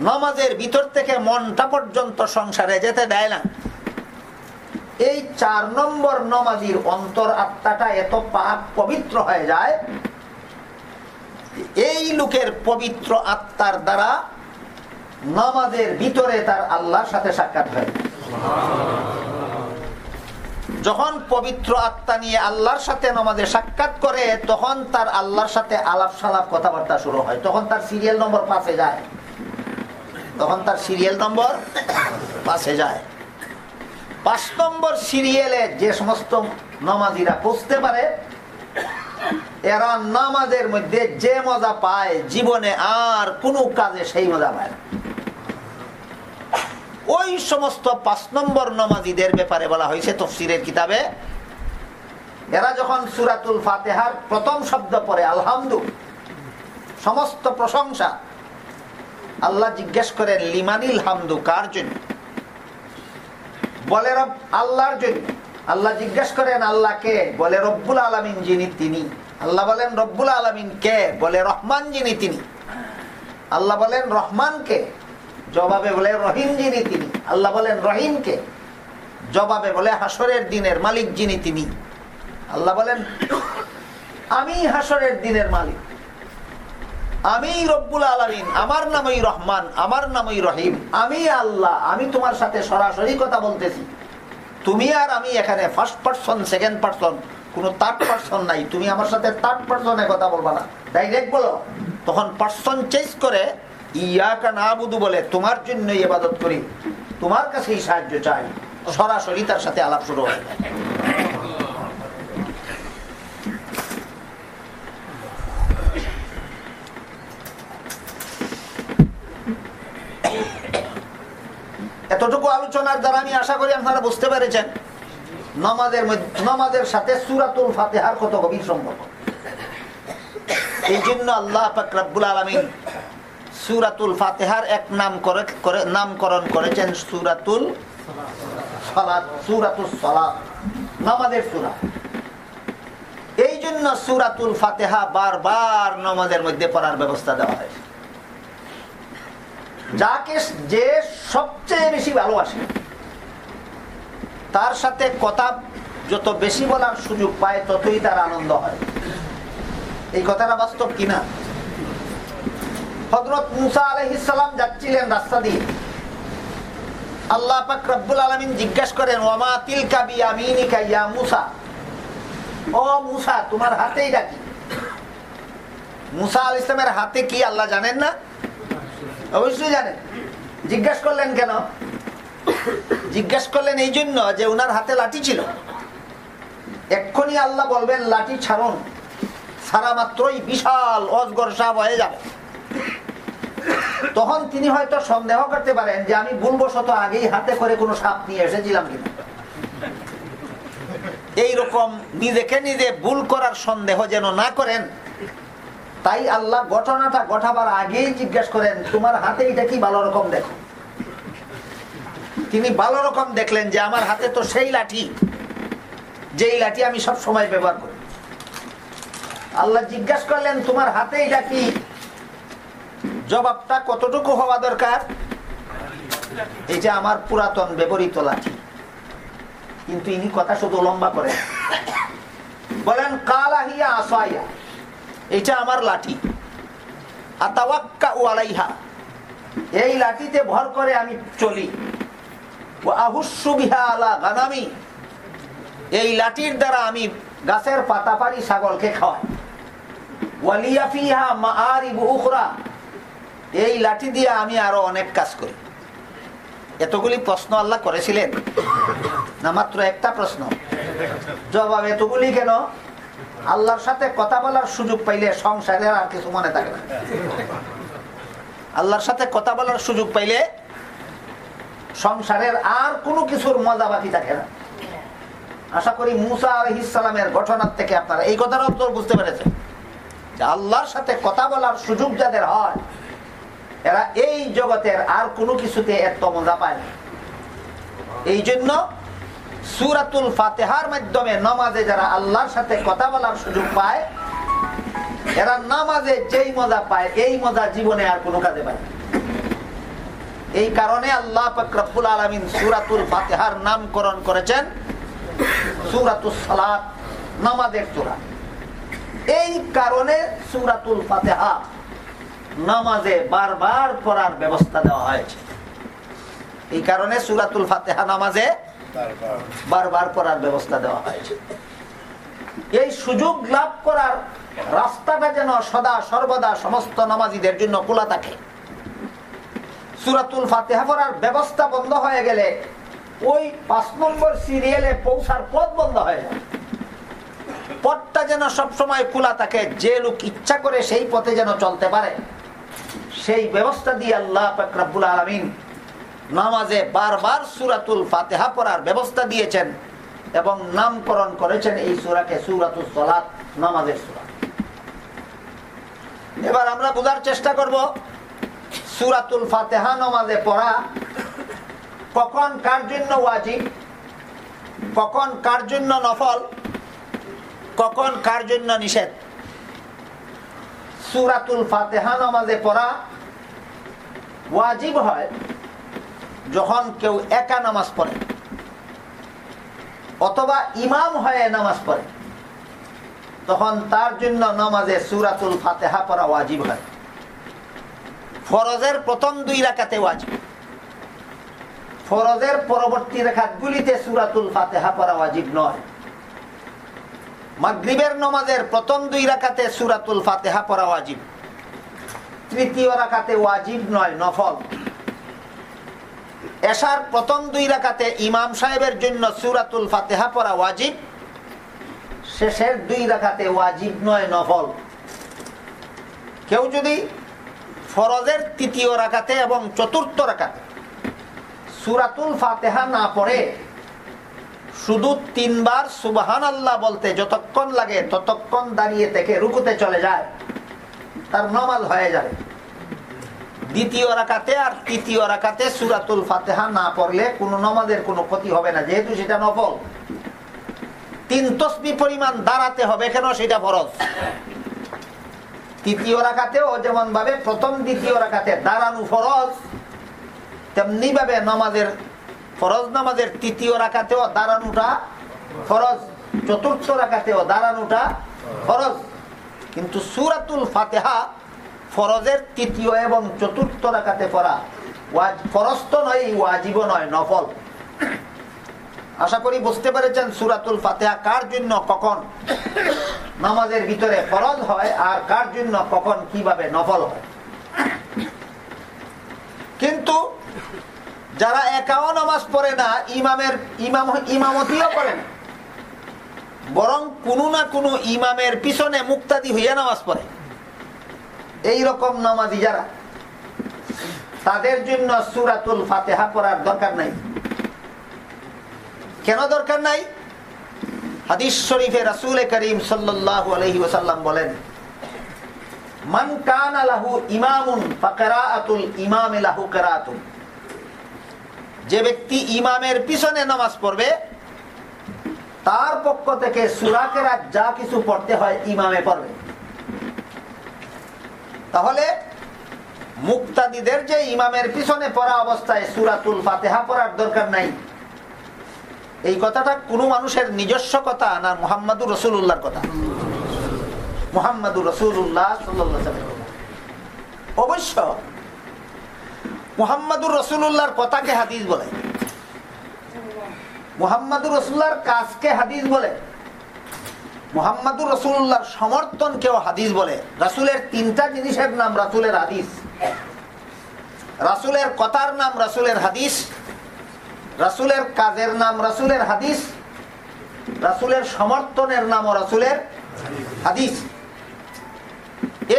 নমাজের ভিতর থেকে মনটা পর্যন্ত সংসারে যেতে দেয় না। এই চার নম্বর নমাজির অন্তর আত্মাটা এত পাপ পবিত্র হয়ে যায় এই লোকের পবিত্র আত্মার দ্বারা নমাজের ভিতরে তার আল্লাহর সাথে সাক্ষাৎ হয়। যখন পবিত্র আত্মা নিয়ে আল্লাহর সাথে নমাজে সাক্ষাৎ করে, তখন তার আল্লাহর সাথে আলাপ সালাপ কথাবার্তা শুরু হয়। তখন তার সিরিয়াল নম্বর পাশে যায়। তখন তার সিরিয়াল নম্বর পাশে যায়। পাঁচ নম্বর সিরিয়ালে যে সমস্ত নমাজিরা পৌঁছতে পারে, এরা নামাজের মধ্যে যে মজা পায়, জীবনে আর কোনো কাজে সেই মজা পায় না। ওই সমস্ত পাঁচ নম্বর নমাজিদের ব্যাপারে বলা হয়েছে তফসিরের কিতাবে। এরা যখন সুরাতুল ফাতেহার প্রথম শব্দ পরে আলহামদু, সমস্ত প্রশংসা, আল্লাহ জিজ্ঞেস করেন, লিমানিল হামদু কার জন্য? বলে রব, আল্লাহর জন্য। আল্লাহ জিজ্ঞেস করেন, আল্লাহকে? বলে রব্বুল আলমিন যিনি তিনি। আল্লাহ বলেন, রব্বুল আলমিন কে? বলে রহমান যিনি তিনি। আল্লাহ বলেন রহমানকে জবাবে বলে রহিম যিনি তিনি। আল্লাহ বলেন রহিমকে জবাবে বলে হাসরের দিনের মালিক যিনি তিনি। আল্লাহ বলেন, আমি হাসরের দিনের মালিক। আমি রব্বুল আলমিন, আমার নামই রহমান, আমার নামই রহিম। আমি আল্লাহ, আমি তোমার সাথে সরাসরি কথা বলতেছি। তুমি আর আমি এখানে ফার্স্ট পার্সন সেকেন্ড পার্সন কোনো থার্ড পার্সন নাই। তুমি আমার সাথে থার্ড পার্সনে কথা বলবা না। ডাইরেক্ট বলো। তখন পার্সন চেঞ্জ করে ইয়াকা না বুধু বলে, তোমার জন্য ইবাদত করি। তোমার সাহায্য চাই। সরাসরি তার সাথে আলাপ শুরু এতটুকু আলোচনার দ্বারা আমি আশা করি আপনারা বুঝতে পেরেছেন, নমাজের নমাজের সাথে সুরাতুল ফাতেহার কত গভীর সম্পর্ক। এই জন্য আল্লাহ ফাকরাবুল আলমিন সুরাতুল ফাতেহার এক নাম করে নামকরণ করেছেন সুরাতুল যাকে যে সবচেয়ে বেশি ভালোবাসে, তার সাথে কথা যত বেশি বলার সুযোগ পায় ততই তার আনন্দ হয়। এই কথাটা বাস্তব কিনা? হজরত মুসা আলহিসাম যাচ্ছিলেন রাস্তা দিয়ে। আল্লাহ পাক রব্বুল আলমিন জিজ্ঞাসা করেন ওমা তিলকা বিয়ামিনিকা ইয়া মুসা? ও মুসা, তোমার হাতেই ডাকি মুসা আল ইসলামের হাতে কি আল্লাহ জানেন না? অবশ্যই জানেন। জিজ্ঞাসা করলেন কেন? জিজ্ঞাসা করলেন এই জন্য যে উনার হাতে লাঠি ছিল। এক্ষুনি আল্লাহ বলবেন, লাঠি ছাড়ুন। সারা মাত্রই বিশাল অজগর সাপ হয়ে যাবে। তখন তিনি হয়তো সন্দেহ করতে পারেন যে আমি ভুলবশত আগেই হাতে করে কোনো সাপ নিয়ে এসেছিলাম কিনা। এইরকম নিজেকে নিজে ভুল করার সন্দেহ যেন না করেন, তাই আল্লাহ ঘটনাটা ঘটাবার আগেই জিজ্ঞেস করেন, তোমার হাতে এটা কি ভালো রকম দেখো? তিনি ভালো রকম দেখলেন যে আমার হাতে তো সেই লাঠি, যেই লাঠি আমি সব সময় ব্যবহার করি। আল্লাহ জিজ্ঞাসা করলেন, তোমার হাতে এটা কি? জবাবটা কতটুকু হওয়া দরকার? এটা আমার পুরাতন ব্যবহৃত লাঠি। কিন্তু ইনি কথা শুধু লম্বা করে। বলেন কালাহিয়া আসাইয়া এটা আমার লাঠি। আতাওয়াক্কা ও আলাইহা। এই লাঠিতে ভর করে আমি চলি। ও আহুসু বিহা আলা গানামি। এই লাঠির দ্বারা আমি গাছের পাতা পারি ছাগলকে খাওয়াই। ওয়ালিয়া ফিহা মাআরিব উখরা। এই লাঠি দিয়ে আমি আরও অনেক কাজ করি। এতগুলি প্রশ্ন আল্লাহ করেছিলেন। না, মাত্র একটা প্রশ্ন। জবাব এতগুলি কেন? আল্লাহর সাথে কথা বলার সুযোগ পাইলে সংসারের আর কিছু মনে থাকে না। আল্লাহর সাথে কথা বলার সুযোগ পাইলে সংসারের আর কোনো কিছুর মজা বাকি থাকে না। আশা করি মুসা আলহিসামের ঘটনার থেকে আপনারা এই কথার উত্তর বুঝতে পেরেছেন। আল্লাহর সাথে কথা বলার সুযোগ যাদের হয় এরা এই জগতের আর কোনো কিছুতে এত মজা পায় না। এই জন্য সুরাতুল ফাতেহার মাধ্যমে নমাজে যারা আল্লাহর সাথে কথা বলার সুযোগ পায়, এরা নামাজে যেই মজা পায়, এই মজা জীবনে আর কোনো কাজে পায় এই কারণে আল্লাহ ফকরবুল আলমিন সুরাতুল ফাতেহার নামকরণ করেছেন সুরাতুল সালাত, নামাজের চূড়া। এই কারণে সুরাতুল ফাতেহা নামাজে বারবার পড়ার ব্যবস্থা দেওয়া হয়েছে। এই কারণে সুরাতুল ফাতেহা নামাজে বারবার। পড়ার ব্যবস্থা দেওয়া হয়েছে। এই সুযোগ লাভ করার রাস্তাটা যেন সদা সর্বদা সমস্ত নামাজিদের জন্য খোলা থাকে। সুরাতুল ফাতেহা পড়ার ব্যবস্থা বন্ধ হয়ে গেলে ওই পাঁচ নম্বর সিরিয়ালে পৌঁছার পথ বন্ধ হয়ে যায়। পথটা যেন সবসময় খোলা থাকে যে লোক ইচ্ছা করে সেই পথে যেন চলতে পারে। সেই ব্যবস্থা দিয়ে আল্লাহ ফকরাবুল আলমিন নামাজে বারবার সুরাতুল ফাতেহা পড়ার ব্যবস্থা দিয়েছেন এবং নামকরণ করেছেন এই সুরাকে সুরাতুল সলাত নামাজের সুরা। এবার আমরা বোঝার চেষ্টা করব, সুরাতুল ফাতেহা নামাজে পড়া কখন কার জন্য ওয়াজিব, কখন কার জন্য নফল, কখন কার জন্য নিষেধ? সুরাতুল ফাতেহা নামাজে পড়া ওয়াজিব হয় যখন কেউ একা নামাজ পড়ে, অথবা ইমাম হয়ে নামাজ পড়ে, তখন তার জন্য নামাজে সুরাতুল ফাতেহা পড়া ওয়াজিব হয়। ফরজের প্রথম দুই রাখাতে ওয়াজিব। ফরজের পরবর্তী রেখাতগুলিতে সুরাতুল ফাতেহা পড়া ওয়াজিব নয়। মাগরিবের নমাজের প্রথম দুই রাখাতে সুরাতুল ফাতেহা পড়া ওয়াজিব। তৃতীয় রাখাতে ওয়াজিব নয়, নফল। এশার প্রথম দুই রাখাতে ইমাম সাহেবের জন্য সুরাতুল ফাতেহা পড়া ওয়াজিব, শেষের দুই রাখাতে ওয়াজিব নয়, নফল। কেউ যদি ফরজের তৃতীয় রাখাতে এবং চতুর্থ রাখাতে সুরাতুল ফাতেহা না পড়ে, শুধু তিনবার সুবাহান আল্লাহ বলতে যতক্ষণ লাগে ততক্ষণ দাঁড়িয়ে থেকে রুকুতে চলে যায়। তার নমাজ হয়ে যাবে। দ্বিতীয় রাকাতে আর তৃতীয় রাকাতে সুরাতুল ফাতেহা না পড়লে কোনো নমাজের কোনো ক্ষতি হবে না, যেহেতু সেটা নফল। তিন, তসবি পরিমাণ দাঁড়াতে হবে কেন সেটা ফরজ। তৃতীয় রাখাতেও যেমন ভাবে প্রথম, দ্বিতীয় রাখাতে দাঁড়ানো ফরজ তেমনি ভাবে নামাজের ফরজ, নামাজের তৃতীয় রাখাতেও দাঁড়ানোটা ফরজ, চতুর্থ রাখাতেও দাঁড়ানোটা ফরজ। কিন্তু সুরাতুল ফাতেহা ফরজের তৃতীয় এবং চতুর্থ রাখাতে পড়া ফরজ তো নয় ওয়াজিব নয়, নফল। আশা করি বুঝতে পেরেছেন সুরাতুল ফাতেহা কার জন্য, কখন নামাজের ভিতরে ফরজ হয় আর কার জন্য, কখন কীভাবে নফল হয়। কিন্তু যারা একাও নামাজ পড়ে না, ইমামের ইমাম ইমামতিও করে না। বরং কোনো না কোনো ইমামের পিছনে মুক্তাদি হইয়া নামাজ পড়ে। এই রকম নামাজি যারা, তাদের জন্য সুরাতুল ফাতেহা পড়ার দরকার নাই। কেন দরকার নাই? হাদিস শরীফে রাসুল করিম সাল্লাহ ওসাল্লাম বলেন, মান কান ইমামুন ফাকারাতুল ইমাম যে ব্যক্তি ইমামের পিছনে নামাজ পড়বে তার পক্ষ থেকে সুরাকেরা যা কিছু পড়তে হয় ইমামে পড়বে। তাহলে মুক্তাদিদের যে ইমামের পিছনে পড়া অবস্থায় সুরাতুল ফাতেহা পড়ার দরকার নাই। এই কথাটা কোন মানুষের নিজস্ব কথা না মোহাম্মদুর রসুল্লাহর কথা। মোহাম্মদুর রসুল্লাহ অবশ্য মোহাম্মদুর রসুল্লাহর কথাকে হাদিস বলে। মোহাম্মদুর রসুল্লাহর কাজকে হাদিস বলে। মোহাম্মদুর রসুল্লাহর সমর্থনকেও হাদিস বলে। রাসুলের তিনটা জিনিসের নাম রাসুলের হাদিস। রাসুলের কথার নাম রাসুলের হাদিস। রাসুলের কাজের নাম রাসুলের হাদিস। রাসুলের সমর্থনের নাম রাসুলের হাদিস।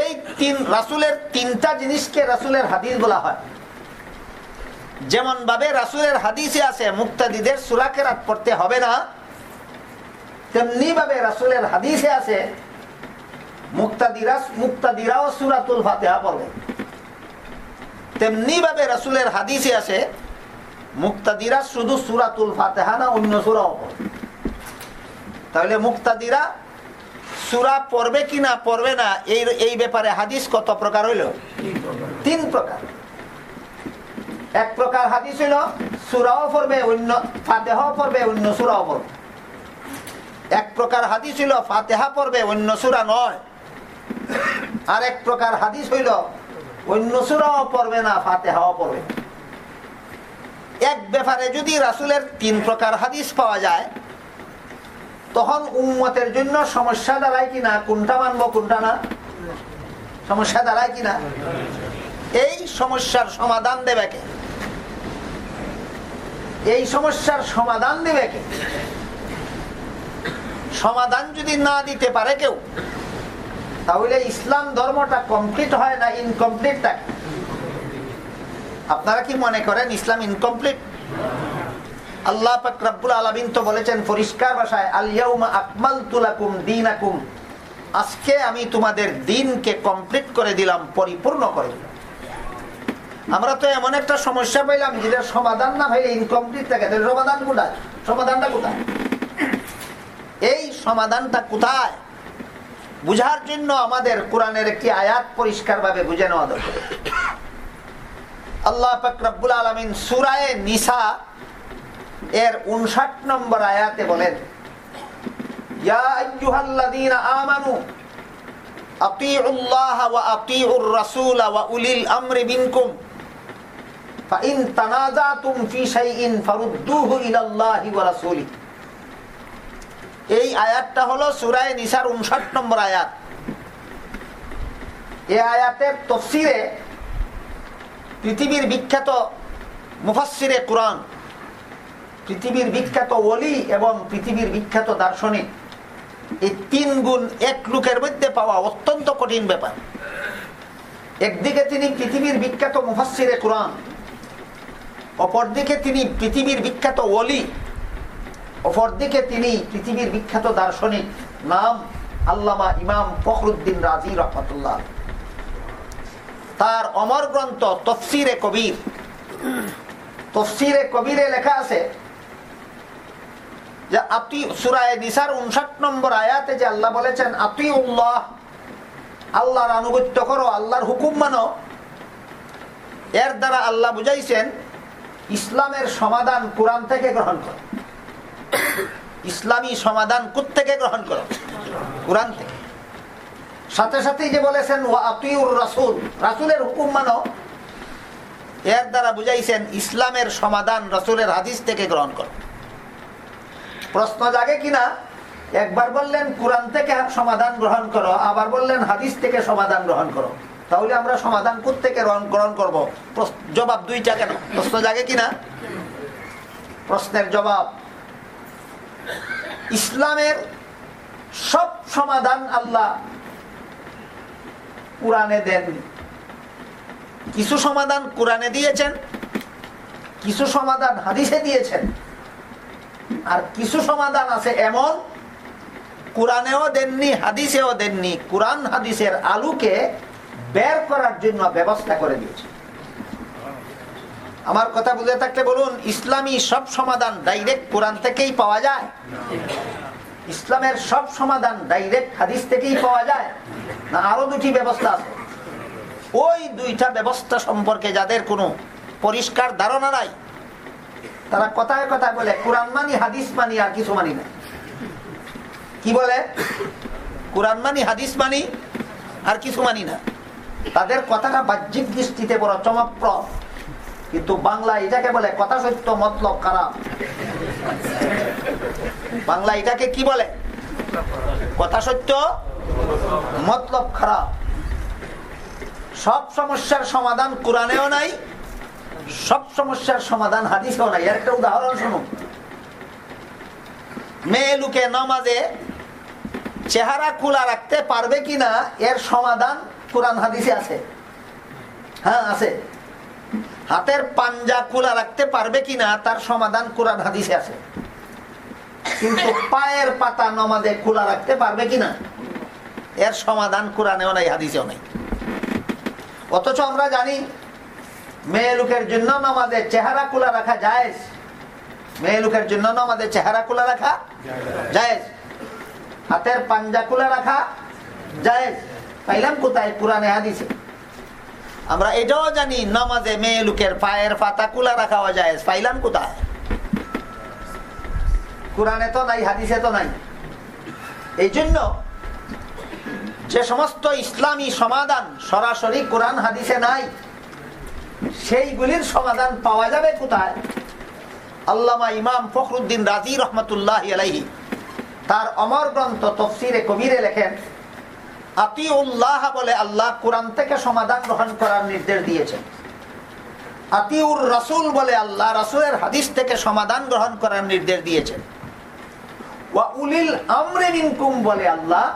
এই তিন রাসুলের তিনটা জিনিসকে রাসুলের হাদিস বলা হয়। যেমন ভাবে রাসুলের হাদিসে আছে, মুক্তাদিদের সুরাকেরাত পড়তে হবে না। তেমনি ভাবে রাসুলের হাদিসে আছে, মুক্তাদিরা পড়বে। তেমনি ভাবে হাদিসে আছে, মুক্তাদিরা শুধু সুরাতুল অন্য তাহলে মুক্তাদিরা সুরা কি না, পড়বে না, এই এই ব্যাপারে হাদিস কত প্রকার হইল? তিন প্রকার। এক প্রকার হাদিস হইল, সুরাও পড়বে অন্য, ফাতেহাও পড়বে অন্য সুরাও পড়বে। এক প্রকার হাদিস হইল, ফাতেহা পড়বে অন্য সুরা নয়। আর এক প্রকার হাদিস হইল, অন্য সুরাও পড়বে না, ফাতেহাও পড়বে এক ব্যাপারে যদি রাসুলের তিন প্রকার হাদিস পাওয়া যায়, তখন উম্মতের জন্য সমস্যা দাঁড়ায় কিনা, কোনটা মানবো, কোনটা না? সমস্যা দাঁড়ায় কিনা? এই সমস্যার সমাধান দেবে কে? এই সমস্যার সমাধান দেবে কে? সমাধান যদি না দিতে পারে কেউ, তাহলে ইসলাম ধর্মটা কমপ্লিট হয় না ইনকমপ্লিট থাকে আপনারা কি মনে করেন ইসলাম ইনকমপ্লিট আল্লাহ রব্বুল আলমিন তো বলেছেন পরিষ্কার ভাষায় আলিয়াউমা আকমাল তুলাকুম দিন আকুম আজকে আমি তোমাদের দিনকে কমপ্লিট করে দিলাম, পরিপূর্ণ করে দিলাম। আমরা তো এমন একটা সমস্যা পাইলাম যেটা সমাধান না ভাই ইনকমপ্লিট থাকে। সমাধান কোথায়? সমাধানটা কোথায়? এই সমাধানটা কোথায়? বুঝার জন্য আমাদের কোরআনের একটি আয়াত পরিষ্কারভাবে বুঝে নেওয়া দরকার। আল্লাহ ফকরাবুল আলমিন সুরায় নিসা এর উনষাট নম্বর আয়াতে বলেন আমানু আতিউল্লাহ উল্লাহ আতিউর রাসূল ওয়া উলিল আমরি বিনকুম فإن تنازعتم في شيء فردوه إلى الله ورسوله এই আয়াতটা হলো সুরায় নিসার উনষাট নম্বর আয়াত এই আয়াতের তফসিরে পৃথিবীর বিখ্যাত মুফাসিরে কোরআন পৃথিবীর বিখ্যাত ওলি এবং পৃথিবীর বিখ্যাত দার্শনিক এই তিন গুণ এক লোকের মধ্যে পাওয়া অত্যন্ত কঠিন ব্যাপার একদিকে তিনি পৃথিবীর বিখ্যাত মুফাসিরে কোরআন অপরদিকে তিনি পৃথিবীর বিখ্যাত ওলি, অপরদিকে তিনি পৃথিবীর বিখ্যাত দার্শনিক নাম আল্লামা ইমাম ফখরুদ্দিন রাজি রহমতুল্লাহ। তার অমর গ্রন্থ তফসিরে কবির, তফসিরে কবিরে লেখা আছে যে আপনি সুরায় নিসার উনষাট নম্বর আয়াতে যে আল্লাহ বলেছেন আপনি উল্লাহ আল্লাহর আনুগত্য করো, আল্লাহর হুকুম মানো। এর দ্বারা আল্লাহ বুঝাইছেন ইসলামের সমাধান কোরআন থেকে গ্রহণ করো। ইসলামী সমাধান থেকে গ্রহণ করো? কোরআন থেকে। সাথে সাথেই যে বলেছেন রাসুল রাসুলের হুকুম মানো। এর দ্বারা বুঝাইছেন, ইসলামের সমাধান রসুলের হাদিস থেকে গ্রহণ করো। প্রশ্ন জাগে কিনা? একবার বললেন, কোরআন থেকে সমাধান গ্রহণ করো। আবার বললেন, হাদিস থেকে সমাধান গ্রহণ করো। তাহলে আমরা সমাধান থেকে গ্রহণ করব। জবাব দুইটা কেন? প্রশ্ন জাগে কিনা? প্রশ্নের জবাব, ইসলামের সব সমাধান আল্লাহ কোরআনে দেননি। কিছু সমাধান কোরআনে দিয়েছেন, কিছু সমাধান হাদিসে দিয়েছেন, আর কিছু সমাধান আছে এমন কোরআনেও দেননি, হাদিসেও দেননি। কোরআন হাদিসের আলুকে বের করার জন্য ব্যবস্থা করে দিয়েছে। আমার কথা বুঝে থাকলে বলুন, ইসলামী সব সমাধান ডাইরেক্ট কোরআন থেকেই পাওয়া যায়? ইসলামের সব সমাধান ডাইরেক্ট হাদিস থেকেই পাওয়া যায়? না আরও দুটি ব্যবস্থা আছে? ওই দুইটা ব্যবস্থা সম্পর্কে যাদের কোনো পরিষ্কার ধারণা নাই, তারা কথায় কথায় বলে, কোরআন মানি, হাদিস মানি, আর কিছু মানি না। কি বলে? কোরআন মানি, হাদিস মানি, আর কিছু মানি না। তাদের কথাটা বাহ্যিক দৃষ্টিতে বড় চমকপ্রদ, কিন্তু বাংলা এটাকে বলে কথা সত্য মতলব খারাপ। বাংলা এটাকে কি বলে? কথা সত্য মতলব খারাপ। সব সমস্যার সমাধান কোরআনেও নাই, সব সমস্যার সমাধান হাদিসেও নাই। এর একটা উদাহরণ শুনুন। মেয়ে লুকে নমাজে চেহারা খোলা রাখতে পারবে কিনা, এর সমাধান কোরআন হাদিসে আছে। হ্যাঁ আছে। হাতের পাঞ্জা খোলা রাখতে পারবে কিনা তার সমাধান কোরআন হাদিসে আছে। কিন্তু পায়ের পাতা নমাজে খোলা রাখতে পারবে কিনা এর সমাধান কোরআনেও নাই হাদিসেও নাই। অথচ আমরা জানি মেয়ে লোকের জন্য নামাজের চেহারা খোলা রাখা যায় মেয়ে লোকের জন্য নামাজের চেহারা খোলা রাখা যায় হাতের পাঞ্জা খোলা রাখা যায় পাইলাম কোথায়? পুরানে হাদিসে। আমরা এটাও জানি, নামাজে মেয়ে লোকের পায়ের পাতা কুলা রাখা যায় পাইলাম কোথায়? কোরআনে তো নাই, হাদিসে তো নাই। এই জন্য যে সমস্ত ইসলামী সমাধান সরাসরি কোরআন, হাদিসে নাই, সেইগুলির সমাধান পাওয়া যাবে কোথায়? আল্লামা ইমাম ফখরুদ্দিন রাজি রহমতুল্লাহ আলাইহি তার অমর গ্রন্থ তফসিরে কবিরে লেখেন আতি উল্লাহ বলে আল্লাহ কোরআন থেকে সমাধান গ্রহণ করার নির্দেশ দিয়েছেন। আতিউর রাসুল বলে আল্লাহ রাসুলের হাদিস থেকে সমাধান গ্রহণ করার নির্দেশ দিয়েছেন। ওয়া উলিল আমরে বলে আল্লাহ,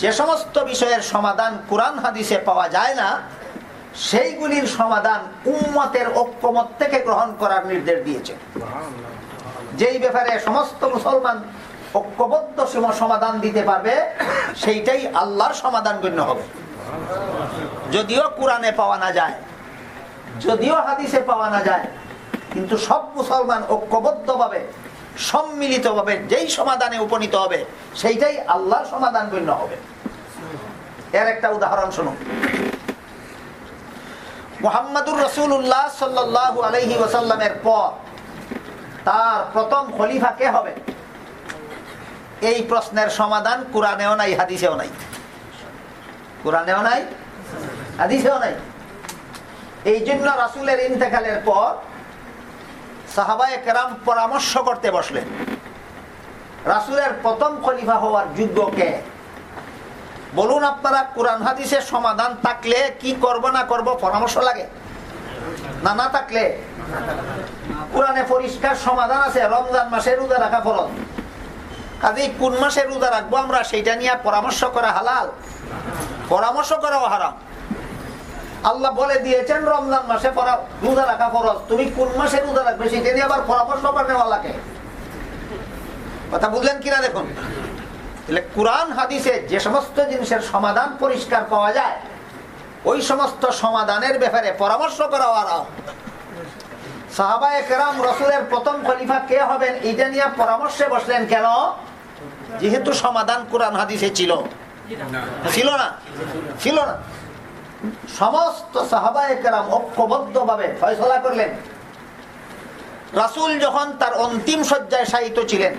যে সমস্ত বিষয়ের সমাধান কোরআন হাদিসে পাওয়া যায় না, সেইগুলির সমাধান উম্মতের ঐক্যমত থেকে গ্রহণ করার নির্দেশ দিয়েছে যেই ব্যাপারে সমস্ত মুসলমান ঐক্যবদ্ধ সমাধান দিতে পারবে, সেইটাই আল্লাহর সমাধান গণ্য হবে। যদিও কোরআনে পাওয়া না যায়, যদিও হাদিসে পাওয়া না যায়, কিন্তু সব মুসলমান ঐক্যবদ্ধ ভাবে সম্মিলিত ভাবে যেই সমাধানে উপনীত হবে, সেইটাই আল্লাহর সমাধান গণ্য হবে। এর একটা উদাহরণ শুনুন। মোহাম্মদুর রসুল্লাহ সাল্লাহ আলহি ওসাল্লামের পর তার প্রথম খলিফা কে হবে? এই প্রশ্নের সমাধান কোরআনেও নাই, হাদিসেও নাই। কোরআনেও নাই, হাদিসেও নাই। এই জন্য রাসুলের ইন্তেকালের পর সাহাবায় কেরাম পরামর্শ করতে বসলেন। রাসুলের প্রথম খলিফা হওয়ার যোগ্য কে? বলুন আপনারা, কোরআন হাদিসের সমাধান থাকলে কি করব না করব পরামর্শ লাগে? না না থাকলে? কোরআনে পরিষ্কার সমাধান আছে, রমজান মাসে রোজা রাখা ফরজ। কাজে কোন মাসে রোজা রাখব আমরা সেইটা নিয়ে পরামর্শ করা হালাল? পরামর্শ করাও হারাম। আল্লাহ বলে দিয়েছেন, রমজান মাসে রোজা রাখা ফরজ। তুমি কোন মাসে রোজা রাখবে সেটা নিয়ে আবার পরামর্শ করবে নেওয়ালাকে কথা বুঝলেন কিনা দেখুন? তাহলে কোরআন, হাদিসে যে সমস্ত জিনিসের সমাধান পরিষ্কার পাওয়া যায়, ওই সমস্ত সমাধানের ব্যাপারে পরামর্শ করা আরাম সাহাবায় কেরাম, রসুলের প্রথম খলিফা কে হবেন, এটা নিয়ে পরামর্শে বসলেন কেন? যেহেতু সমাধান কোরআন হাদিসে ছিল। ছিল না? ছিল না? সমস্ত সাহাবায় কেরাম ঐক্যবদ্ধ ভাবে ফয়সলা করলেন। রাসুল যখন তার অন্তিম শয্যায় শায়িত ছিলেন,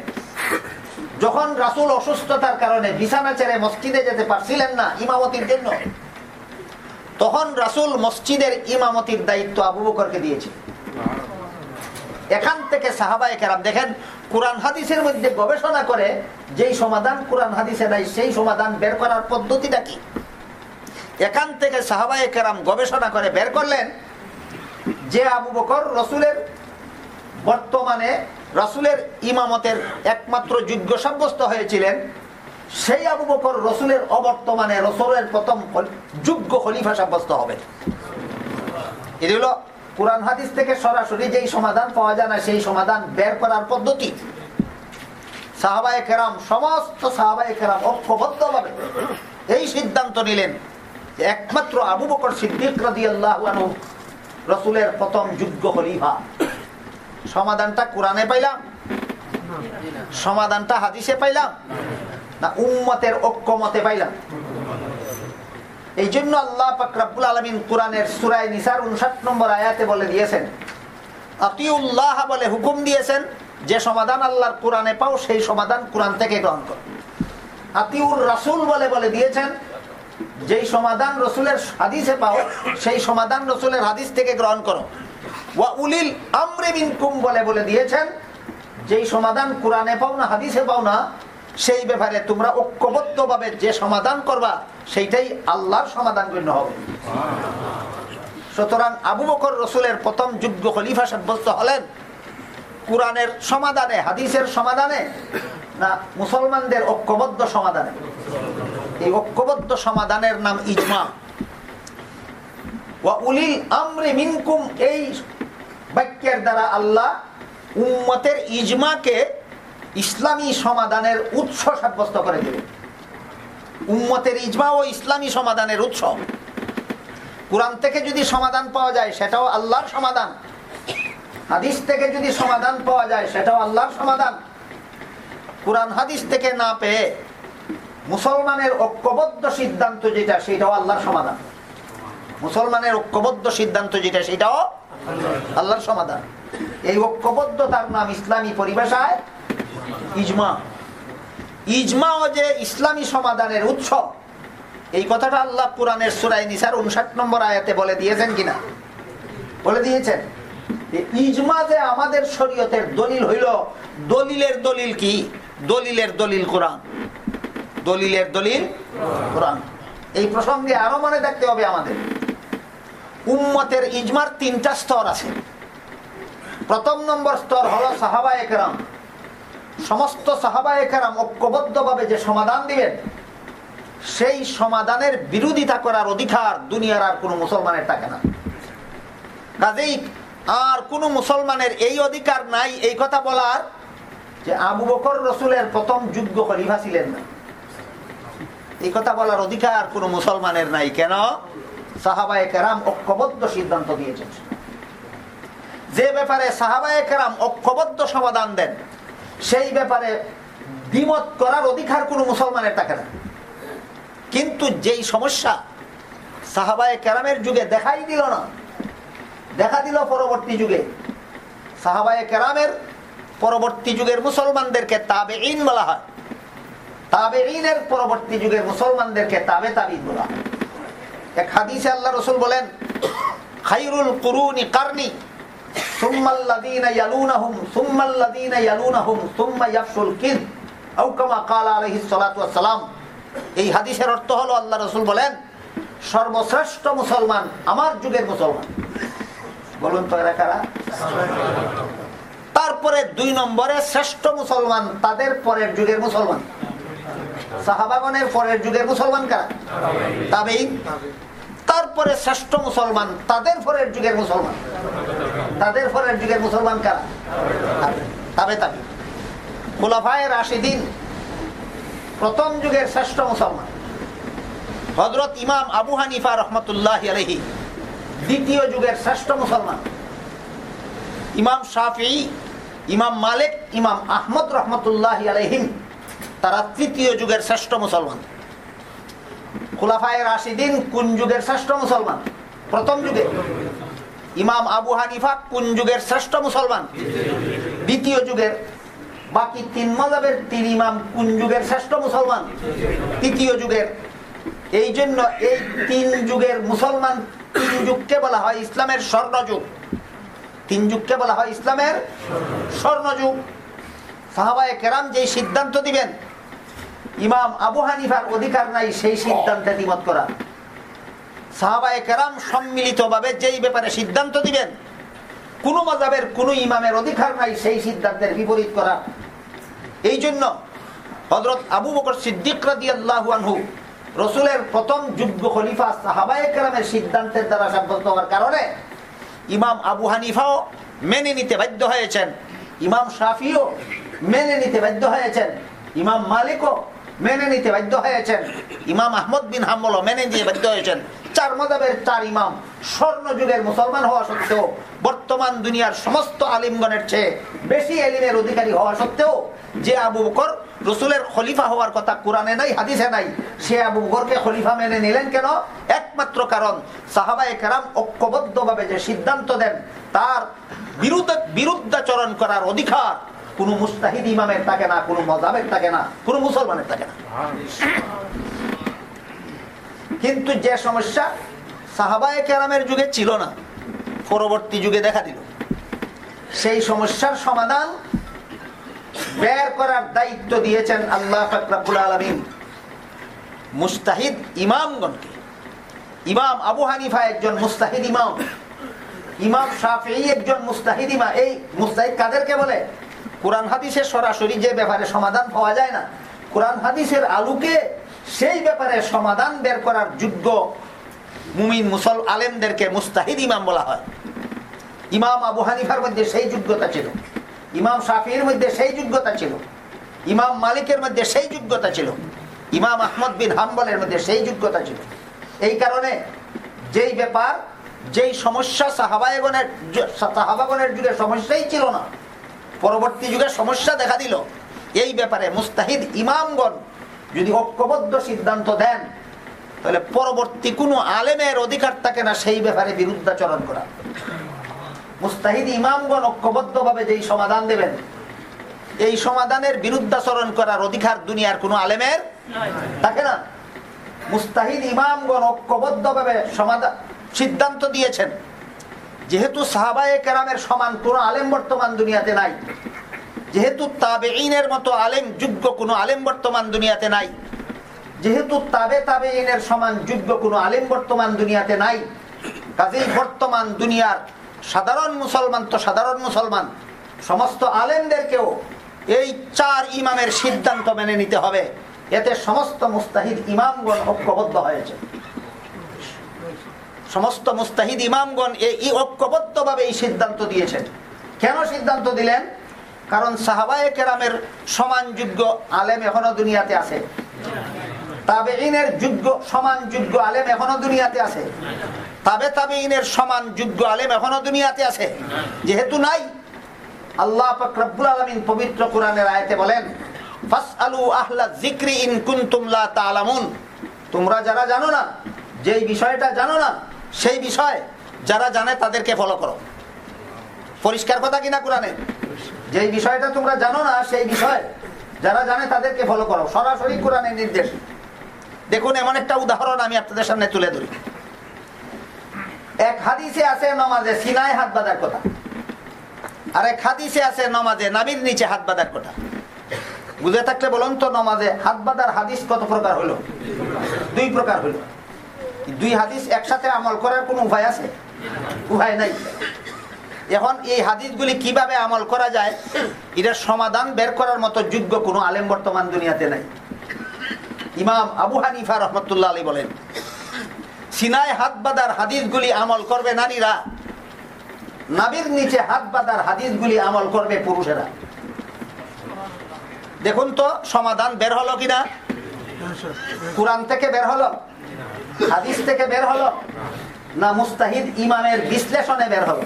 যখন রাসুল অসুস্থতার কারণে বিছানা ছেড়ে মসজিদে যেতে পারছিলেন না ইমামতির জন্য, তখন রাসুল মসজিদের ইমামতির দায়িত্ব আবু বকরকে দিয়েছে। এখান থেকে সাহাবায় কেরাম দেখেন কোরআন হাদিসের মধ্যে গবেষণা করে যেই সমাধান কোরআন হাদিসে নাই, সেই সমাধান বের করার পদ্ধতিটা কি? এখান থেকে সাহাবায় কেরাম গবেষণা করে বের করলেন যে আবু বকর রসুলের বর্তমানে রসুলের ইমামতের একমাত্র যোগ্য সাব্যস্ত হয়েছিলেন। সেই আবু বকর রসুলের অবর্তমানে রসুলের প্রথম যোগ্য খলিফা সাব্যস্ত হবে। এটি হলো কোরআন হাদিস থেকে সরাসরি যেই সমাধান পাওয়া যায় না, সেই সমাধান বের করার পদ্ধতি। সমস্ত এই সিদ্ধান্ত নিলেন একমাত্র আবু বকর রসুলের প্রথম সমাধানটা পাইলাম, সমাধানটা হাদিসে পাইলাম, না উম্মতের ঐক্যমতে পাইলাম। এই জন্য আল্লাহ পাকরাবুল আলমিন কোরআনের সুরায় নিসার উনষাট নম্বর আয়াতে বলে দিয়েছেন, আতিউল্লাহ বলে হুকুম দিয়েছেন, যে সমাধান আল্লাহর কোরআনে পাও, সেই সমাধান কোরআন থেকে গ্রহণ করো। আতিউর রাসুল বলে বলে দিয়েছেন, যেই সমাধান রসুলের হাদিসে পাও, সেই সমাধান রসুলের হাদিস থেকে গ্রহণ করো। ওয়া উলিল আমরে বিনকুম বলে বলে দিয়েছেন, যেই সমাধান কোরআনে পাও না, হাদিসে পাও না সেই ব্যাপারে তোমরা ঐক্যবদ্ধ ভাবে যে সমাধান করবা, সেইটাই আল্লাহর সমাধান গণ্য হবে। সুতরাং আবু বকর রসুলের প্রথম যোগ্য খলিফা সাব্যস্ত হলেন কোরআনের সমাধানে, হাদিসের সমাধানে, না মুসলমানদের ঐক্যবদ্ধ সমাধানে? এই ঐক্যবদ্ধ সমাধানের নাম ইজমা। উলিল আমরে মিনকুম, এই বাক্যের দ্বারা আল্লাহ উম্মতের ইজমাকে ইসলামী সমাধানের উৎস সাব্যস্ত করে দেবে। উম্মতের ইজমা ও ইসলামী সমাধানের উৎস। কোরআন থেকে যদি সমাধান পাওয়া যায়, সেটাও আল্লাহর সমাধান। হাদিস থেকে যদি সমাধান পাওয়া যায়, সেটাও আল্লাহর সমাধান। কোরআন হাদিস থেকে না পেয়ে মুসলমানের ঐক্যবদ্ধ সিদ্ধান্ত যেটা, সেটাও আল্লাহর সমাধান। মুসলমানের ঐক্যবদ্ধ সিদ্ধান্ত যেটা, সেটাও আল্লাহর সমাধান। এই ঐক্যবদ্ধতার নাম ইসলামী পরিভাষায় ইজমা। ইজমাও যে ইসলামী সমাধানের উৎস, এই কথাটা আল্লাহ পুরাণের সুরাই নিসার উনষাট নম্বর আয়াতে বলে দিয়েছেন কিনা? বলে দিয়েছেন ইজমা যে আমাদের শরীয়তের দলিল হইল, দলিলের দলিল কি? দলিলের দলিল কোরআন। দলিলের দলিল কোরআন। এই প্রসঙ্গে আরও মনে দেখতে হবে আমাদের। উম্মতের ইজমার তিনটা স্তর আছে। প্রথম নম্বর স্তর হলো সাহাবা একরাম সমস্ত সাহাবা একরাম ঐক্যবদ্ধ ভাবে যে সমাধান দিবেন সেই সমাধানের বিরোধিতা করার অধিকার দুনিয়ার আর কোন মুসলমানের থাকে না। কাজেই আর কোন মুসলমানের এই অধিকার নাই, এই কথা বলার যে আবু বকর রসুলের প্রথম যুদ্ধ খলিফা ছিলেন না। এই কথা বলার অধিকার কোন মুসলমানের নাই, কেন? সাহাবায় কেরাম ঐক্যবদ্ধ সিদ্ধান্ত দিয়েছেন। যে ব্যাপারে সাহাবায় কেরাম ঐক্যবদ্ধ সমাধান দেন সেই ব্যাপারে দ্বিমত করার অধিকার কোন মুসলমানের থাকে না। কিন্তু যেই সমস্যা সাহাবায় কেরামের যুগে দেখাই দিল না, দেখা দিল পরবর্তী যুগে। সাহাবায় কেরামের পরবর্তী যুগের মুসলমানদেরকে তাবে ইন বলা হয়। তাবে ইনের পরবর্তী যুগের মুসলমানদেরকে তাবে তাবিদ বলা হয়। এক হাদিসে আল্লাহ রসুল বলেন, খাইরুল কুরুনি কারনি এই হাদিসের অর্থ হলো আল্লাহ রসুল বলেন, সর্বশ্রেষ্ঠ মুসলমান আমার যুগের মুসলমান। বলুন তো তারপরে দুই নম্বরে শ্রেষ্ঠ মুসলমান তাদের পরের যুগের মুসলমান। সাহাবাগনের পরের যুগের মুসলমান কারা? তাবেই তারপরে শ্রেষ্ঠ মুসলমান, তাদের পরের যুগের মুসলমান। তাদের পরের যুগের মুসলমান কারা? তাবে তাবে রাশিদিন প্রথম যুগের শ্রেষ্ঠ মুসলমান। হজরত ইমাম আবু হানিফা রহমতুল্লাহ আলহি দ্বিতীয় যুগের শ্রেষ্ঠ মুসলমান। ইমাম শাফি, ইমাম মালিক, ইমাম আহমদ রহমতুল্লাহ আলহিম তারা তৃতীয় যুগের শ্রেষ্ঠ মুসলমান। খুলাফায় রাশিদিন কোন যুগের শ্রেষ্ঠ মুসলমান? প্রথম যুগে। ইমাম আবু হানিফা কোন যুগের শ্রেষ্ঠ মুসলমান? দ্বিতীয় যুগের। বাকি তিন মজাবের তিন ইমাম কোন যুগের শ্রেষ্ঠ মুসলমান? তৃতীয় যুগের। এই জন্য এই তিন যুগের মুসলমান তিন যুগকে বলা হয় ইসলামের স্বর্ণযুগ তিন যুগকে বলা হয় ইসলামের স্বর্ণযুগ সাহাবায় কেরাম যেই সিদ্ধান্ত দিবেন ইমাম আবু হানিফার অধিকার নাই, সেই সিদ্ধান্তে দ্বিমত করা। সাহাবায় কেরাম সম্মিলিতভাবে যেই ব্যাপারে সিদ্ধান্ত দিবেন, কোন মজাবের কোন ইমামের অধিকার নাই, সেই সিদ্ধান্তের বিপরীত করা। এই জন্য হজরত আবু বকর সিদ্দিক রসুলের প্রথম যুগ্ম খলিফা সাহাবায় কেরামের সিদ্ধান্তের দ্বারা সাব্যস্ত হওয়ার কারণে ইমাম আবু হানিফাও মেনে নিতে বাধ্য হয়েছেন। ইমাম শাফিও মেনে নিতে বাধ্য হয়েছেন। ইমাম মালিকও মেনে নিতে বাধ্য হয়েছেন। ইমাম আহমদ বিন হাম্বল মেনে নিয়ে বাধ্য হয়েছেন। চার মজাবের চার ইমাম স্বর্ণ যুগের মুসলমান হওয়া সত্ত্বেও বর্তমান দুনিয়ার সমস্ত আলিমগণের চেয়ে বেশি এলিমের অধিকারী হওয়া সত্ত্বেও যে আবু বকর রসুলের খলিফা হওয়ার কথা কোরআনে নাই, হাদিসে নাই, সে আবু বকরকে খলিফা মেনে নিলেন কেন? একমাত্র কারণ সাহাবায় কেরাম ঐক্যবদ্ধভাবে যে সিদ্ধান্ত দেন, তার বিরুদ্ধ বিরুদ্ধাচরণ করার অধিকার কোন মুস্তাহিদ ইমামের থাকে না, কোন মজাবের থাকে না, কোন মুসলমানের থাকে না। কিন্তু যে সমস্যা সাহাবায়ে কেরামের যুগে ছিল না, পরবর্তী যুগে দেখা দিল। সেই সমস্যার সমাধান বের করার দায়িত্ব দিয়েছেন আল্লাহ ফাকরাবুল আলমিন। মুস্তাহিদ ইমামগণকে। ইমাম আবু হানিফা একজন মুস্তাহিদ ইমাম। ইমাম শাফি একজন মুস্তাহিদ ইমা এই মুস্তাহিদ কাদেরকে বলে? কোরআন হাদিসের সরাসরি যে ব্যাপারে সমাধান পাওয়া যায় না, কোরআন হাদিসের আলুকে সেই ব্যাপারে সমাধান বের করার যোগ্য মুমিন মুসল আলেমদেরকে মুস্তাহিদ ইমাম বলা হয়। ইমাম আবু হানিফার মধ্যে সেই যোগ্যতা ছিল। ইমাম শাফির মধ্যে সেই যোগ্যতা ছিল। ইমাম মালিকের মধ্যে সেই যোগ্যতা ছিল। ইমাম আহমদ বিন হাম্বলের মধ্যে সেই যোগ্যতা ছিল। এই কারণে যেই ব্যাপার, যেই সমস্যা সাহাবায়গণের সাহাবাগণের যুগে সমস্যাই ছিল না। পরবর্তী যুগে সমস্যা দেখা দিল। এই ব্যাপারে মুস্তাহিদ ইমামগণ যদি ঐক্যবদ্ধ সিদ্ধান্ত দেন, তাহলে পরবর্তী কোনো আলেমের অধিকার থাকে না সেই ব্যাপারে বিরুদ্ধাচরণ করা। মুস্তাহিদ ইমামগণ ঐক্যবদ্ধভাবে যেই সমাধান দেবেন, এই সমাধানের বিরুদ্ধাচরণ করার অধিকার দুনিয়ার কোনো আলেমের থাকে না। মুস্তাহিদ ইমামগণ ঐক্যবদ্ধভাবে সমাধান সিদ্ধান্ত দিয়েছেন। যেহেতু সাহাবায়ে কেরামের সমান কোন আলেম বর্তমান দুনিয়াতে নাই, যেহেতু তাবে ইনের মতো আলেম যোগ্য কোনো আলেম বর্তমান দুনিয়াতে নাই, যেহেতু তাবে তাবে ইনের সমান যোগ্য কোনো আলেম বর্তমান দুনিয়াতে নাই, কাজেই বর্তমান দুনিয়ার সাধারণ মুসলমান তো সাধারণ মুসলমান, সমস্ত আলেমদেরকেও এই চার ইমামের সিদ্ধান্ত মেনে নিতে হবে। এতে সমস্ত মুস্তাহিদ ইমামগণ ঐক্যবদ্ধ হয়েছে। সমস্ত মুস্তাহিদ ইমামগণ এই ঐক্যবদ্ধভাবে এই সিদ্ধান্ত দিয়েছেন। কেন সিদ্ধান্ত দিলেন? কারণ সাহাবায়ে কেরামের সমান যোগ্য আলেম এখনও দুনিয়াতে আছে। তাবে ইনের যোগ্য সমান যোগ্য আলেম এখনও দুনিয়াতে আছে। তাবে ইনের সমান যোগ্য আলেম এখনও দুনিয়াতে আছে। যেহেতু নাই, আল্লাহ রব্বুল আলমিন পবিত্র কোরআনের আয়তে বলেন তোমরা যারা জানো না, যেই বিষয়টা জানো না সেই বিষয় যারা জানে তাদেরকে ফলো করো। পরিষ্কার কথা কিনা কোরআনে? যেই বিষয়টা তোমরা জানো না, সেই বিষয় যারা জানে তাদেরকে ফলো করো। সরাসরি কোরআনের নির্দেশ। দেখুন, এমন একটা উদাহরণ আমি আপনাদের সামনে তুলে ধরি। এক হাদিসে আছে নমাজে সিনায় হাত বাঁধার কথা। আর এক হাদিসে আছে নমাজে নাবির নিচে হাত বাঁধার কথা। বুঝে থাকলে বলুন তো, নমাজে হাত বাঁধার হাদিস কত প্রকার হলো? দুই প্রকার হলো। দুই হাদিস একসাথে আমল করার কোন উপায় আছে? উপায় নাই। এখন এই হাদিসগুলি কীভাবে আমল করা যায়, এটার সমাধান বের করার মতো যোগ্য কোনো আলেম বর্তমান দুনিয়াতে নাই। ইমাম আবু হানিফা রহমতুল্লাহ আলী বলেন, সিনায় হাত বাঁধার হাদিসগুলি আমল করবে নারীরা, নাবির নিচে হাত বাঁধার হাদিসগুলি আমল করবে পুরুষেরা। দেখুন তো, সমাধান বের হলো কিনা? কোরআন থেকে বের হলো? হাদিস থেকে বের হলো? না মুস্তাহিদ ইমামের বিশ্লেষণে বের হলো?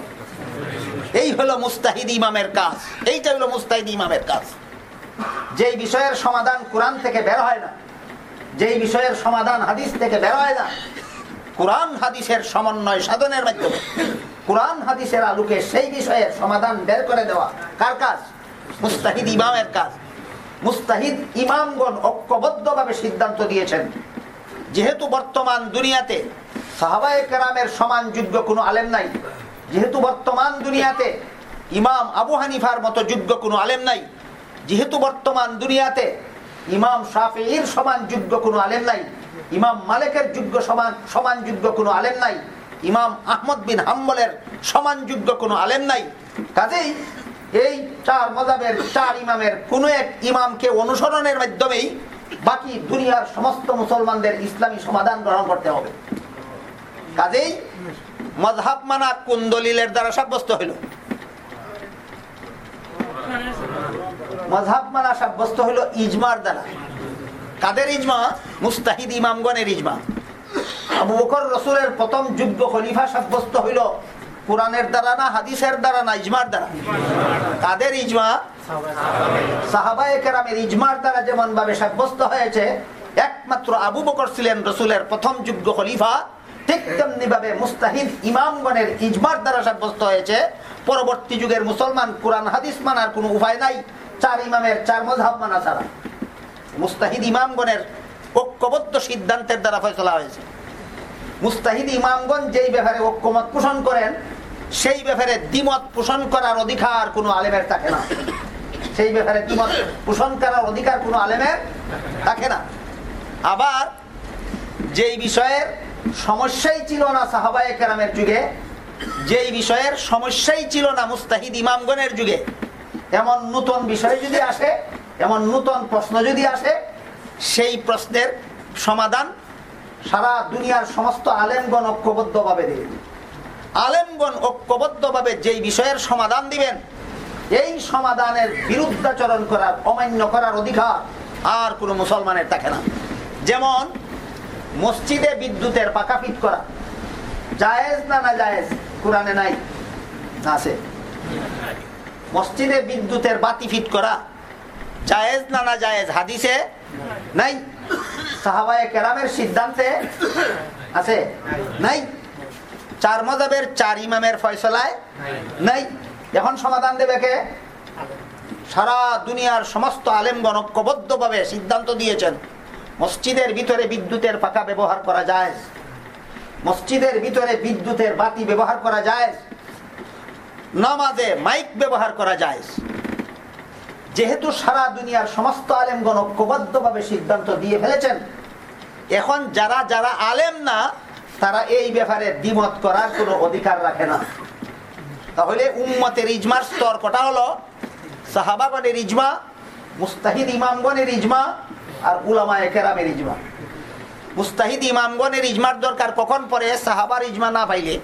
এই হলো মুস্তাহিদ ইমামের কাজ। এইটা হলো মুস্তাহিদ ইমামের কাজ। যেই বিষয়ের সমাধান কোরআন থেকে বের হয় না, যেই বিষয়ের সমাধান হাদিস থেকে বের হয় না, কোরআন হাদিসের সমন্বয় সাধনের মাধ্যমে, কোরআন হাদিসের আলোকে সেই বিষয়ের সমাধান বের করে দেওয়া কার কাজ? মুস্তাহিদ ইমামের কাজ। মুস্তাহিদ ইমামগণ ঐক্যবদ্ধভাবে সিদ্ধান্ত দিয়েছেন। যেহেতু বর্তমান দুনিয়াতে সাহাবায়ে কেরামের সমান যোগ্য কোনো আলেম নাই, যেহেতু বর্তমান দুনিয়াতে ইমাম আবু হানিফার মতো যোগ্য কোনো আলেম নাই, যেহেতু বর্তমান দুনিয়াতে ইমাম শাফির সমান যোগ্য কোনো আলেম নাই, ইমাম মালিকের যোগ্য সমান সমান যোগ্য কোনো আলেম নাই, ইমাম আহমদ বিন হাম্বলের সমান যোগ্য কোনো আলেম নাই। কাজেই এই চার মজাবের চার ইমামের কোন এক ইমামকে অনুসরণের মাধ্যমেই বাকি দুনিয়ার সমস্ত মুসলমানদের ইসলামী সমাধান গ্রহণ করতে হবে। কাজেই মজহাব মানা কোন দলিলের দ্বারা সাব্যস্ত হইল? মজহাব মানা সাব্যস্ত হইল ইজমার দ্বারা। কাদের ইজমা? মুস্তাহিদ ইমামগণের ইজমা। আবু বকর রসুলের প্রথম যুগ্য খলিফা সাব্যস্ত হইল কোরআনের দ্বারা না হাদিসের দ্বারা না ইজমার দ্বারা। কাদের ইজমা? সাহাবায়ে ইজমার দ্বারা যেমন ভাবে সাব্যস্ত হয়েছে, একমাত্র আবু বকর ছিলেন রসুলের প্রথম যুগ্য খলিফা, ঠিক তেমনি ভাবে মুস্তাহিদ ইমামগণের ইজমার দ্বারা সাব্যস্ত হয়েছে। পরবর্তী যুগের মুসলমান কোরআন, হাদিস মানার কোনো উপায় নাই, চার ইমামের চার মজাব মানা ছাড়া। মুস্তাহিদ ইমামগণের ঐক্যবদ্ধ সিদ্ধান্তের দ্বারা ফয়সলা হয়েছে। মুস্তাহিদ ইমামগণ যেই ব্যাপারে ঐক্যমত পোষণ করেন, সেই ব্যাপারে দ্বিমত পোষণ করার অধিকার কোনো আলেমের থাকে না। সেই ব্যাপারে দ্বিমত পোষণ করার অধিকার কোনো আলেমের থাকে না। আবার যেই বিষয়ের সমস্যাই ছিল না সাহাবায়ে কেরামের যুগে, যেই বিষয়ের সমস্যাই ছিল না মুস্তাহিদ ইমামগণের যুগে, এমন নতুন বিষয় যদি আসে, এমন নতুন প্রশ্ন যদি আসে, সেই প্রশ্নের সমাধান সারা দুনিয়ার সমস্ত আলেমগণ ঐক্যবদ্ধভাবে দিবেন আলেমগণ ঐক্যবদ্ধভাবে যেই বিষয়ের সমাধান দিবেন এই সমাধানের বিরুদ্ধাচরণ করার, অমান্য করার অধিকার আর কোনো মুসলমানের থাকে না। যেমন, মসজিদে বিদ্যুতের পাকা ফিট করা। জায়েজ না না জায়েজ কোরআনে নাই। আছে। মসজিদে বিদ্যুতের বাতি ফিট করা। জায়েজ না না জায়েজ হাদিসে নাই। সাহাবায়ে কেরামের সিদ্ধান্তে আছে? নাই। চার মজাবের চার ইমামের ফয়সলায়? নাই। এখন সমাধান দেবে কে? সারা দুনিয়ার সমস্ত আলেমগণ ঐক্যবদ্ধভাবে সিদ্ধান্ত দিয়েছেন, মসজিদের ভিতরে বিদ্যুতের পাকা ব্যবহার করা যায় মসজিদের ভিতরে বিদ্যুতের বাতি ব্যবহার করা যায় নামাজে মাইক ব্যবহার করা যায় যেহেতু সারা দুনিয়ার সমস্ত আলেমগণ ঐক্যবদ্ধভাবে সিদ্ধান্ত দিয়ে ফেলেছেন, এখন যারা যারা আলেম না, তারা এই ব্যাপারে দ্বিমত করার কোনো অধিকার রাখে না। তাহলে উম্মতের ইজমার স্তর কটা হলো সাহাবাগণের ইজমা, মুস্তাহিদ ইমামগণের ইজমা আর উলামা একেরামের ইজমা। মুস্তাহিদ ইমামগণের ইজমার দরকার কখন পরে সাহাবার ইজমা না পাইলে।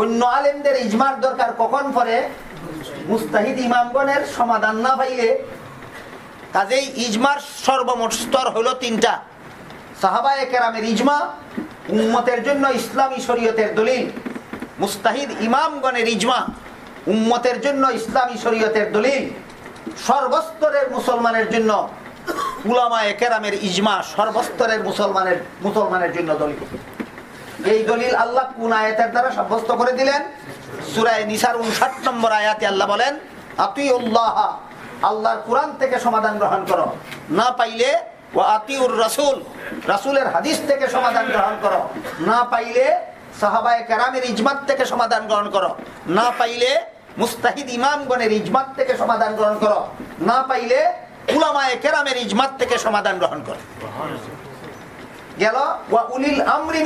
অন্য আলেমদের ইজমার দরকার কখন পরে মুস্তাহিদ ইমামগণের সমাধান না পাইলে। কাজেই ইজমার সর্বমোট স্তর হলো তিনটা। সাহাবায়ে কেরামের ইজমা, উম্মতের জন্য ইসলামী শরীয়তের দলিল। মুস্তাহিদ ইমামগণের ইজমা, উম্মতের জন্য ইসলামী শরীয়তের দলিল, সর্বস্তরের মুসলমানের জন্য উলামায়ে কেরামের ইজমা, সর্বস্তরের মুসলমানের মুসলমানের জন্য দলিল। এই দলিল আল্লাহ কোন আয়াতের দ্বারা সাব্যস্ত করে দিলেন? সুরায় নিসার উনষাট নম্বর আয়াতে আল্লাহ বলেন আতুই উল্লাহ আল্লাহর কোরআন থেকে সমাধান গ্রহণ করো। না পাইলে ও আতিউর রাসুল, রাসুলের হাদিস থেকে সমাধান গ্রহণ করো। না পাইলে সাহাবায়ে কেরামের ইজমাত থেকে সমাধান গ্রহণ করো। না পাইলে মুস্তাহিদ ইমামগণের ইজমাত থেকে সমাধান গ্রহণ করো। না পাইলে উলামায়ে কেরামের ইজমাত থেকে সমাধান গ্রহণ করো। গেল, ওয়া উলিল আমরি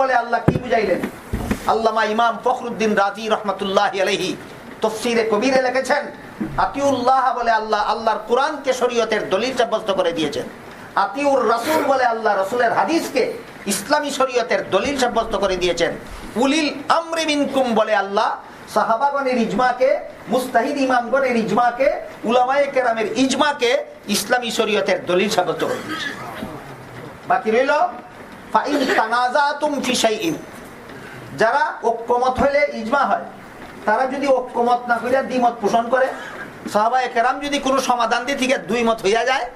বলে আল্লাহ কি বুঝাইলেন? আল্লামা ইমাম ফখরুদ্দিন রাজি রহমতুল্লাহ আলহি তফসিরে কবিরে লিখেছেন, আতিউল্লাহ বলে আল্লাহ আল্লাহর কোরআনকে শরীয়তের দলিল সাব্যস্ত করে দিয়েছেন। আতিউর রাসূল বলে আল্লাহ রসুলের হাদিসকে ইসলামী শরীয়তের দলিল সাব্যস্ত করে দিয়েছেন। উলিল আমরি মিনকুম বলে আল্লাহ, সাহাবাগণের ইজমাকে, মুস্তাহিদ ইমামগণের ইজমাকে, উলামায়ে কেরামের ইজমাকে ইসলামী শরীয়তের দলিল সাব্যস্ত করে দিয়েছে। বাকি রইল, ফাইন তানাজাতুম ফি শাইইন। যারা ঐক্যমত হইলে ইজমা হয়, তারা যদি ঐক্যমত না হইলে দ্বিমত পোষণ করে, সাহাবায়ে কেরাম যদি কোনো সমাধান দিয়ে থেকে দুই মত হইয়া যায়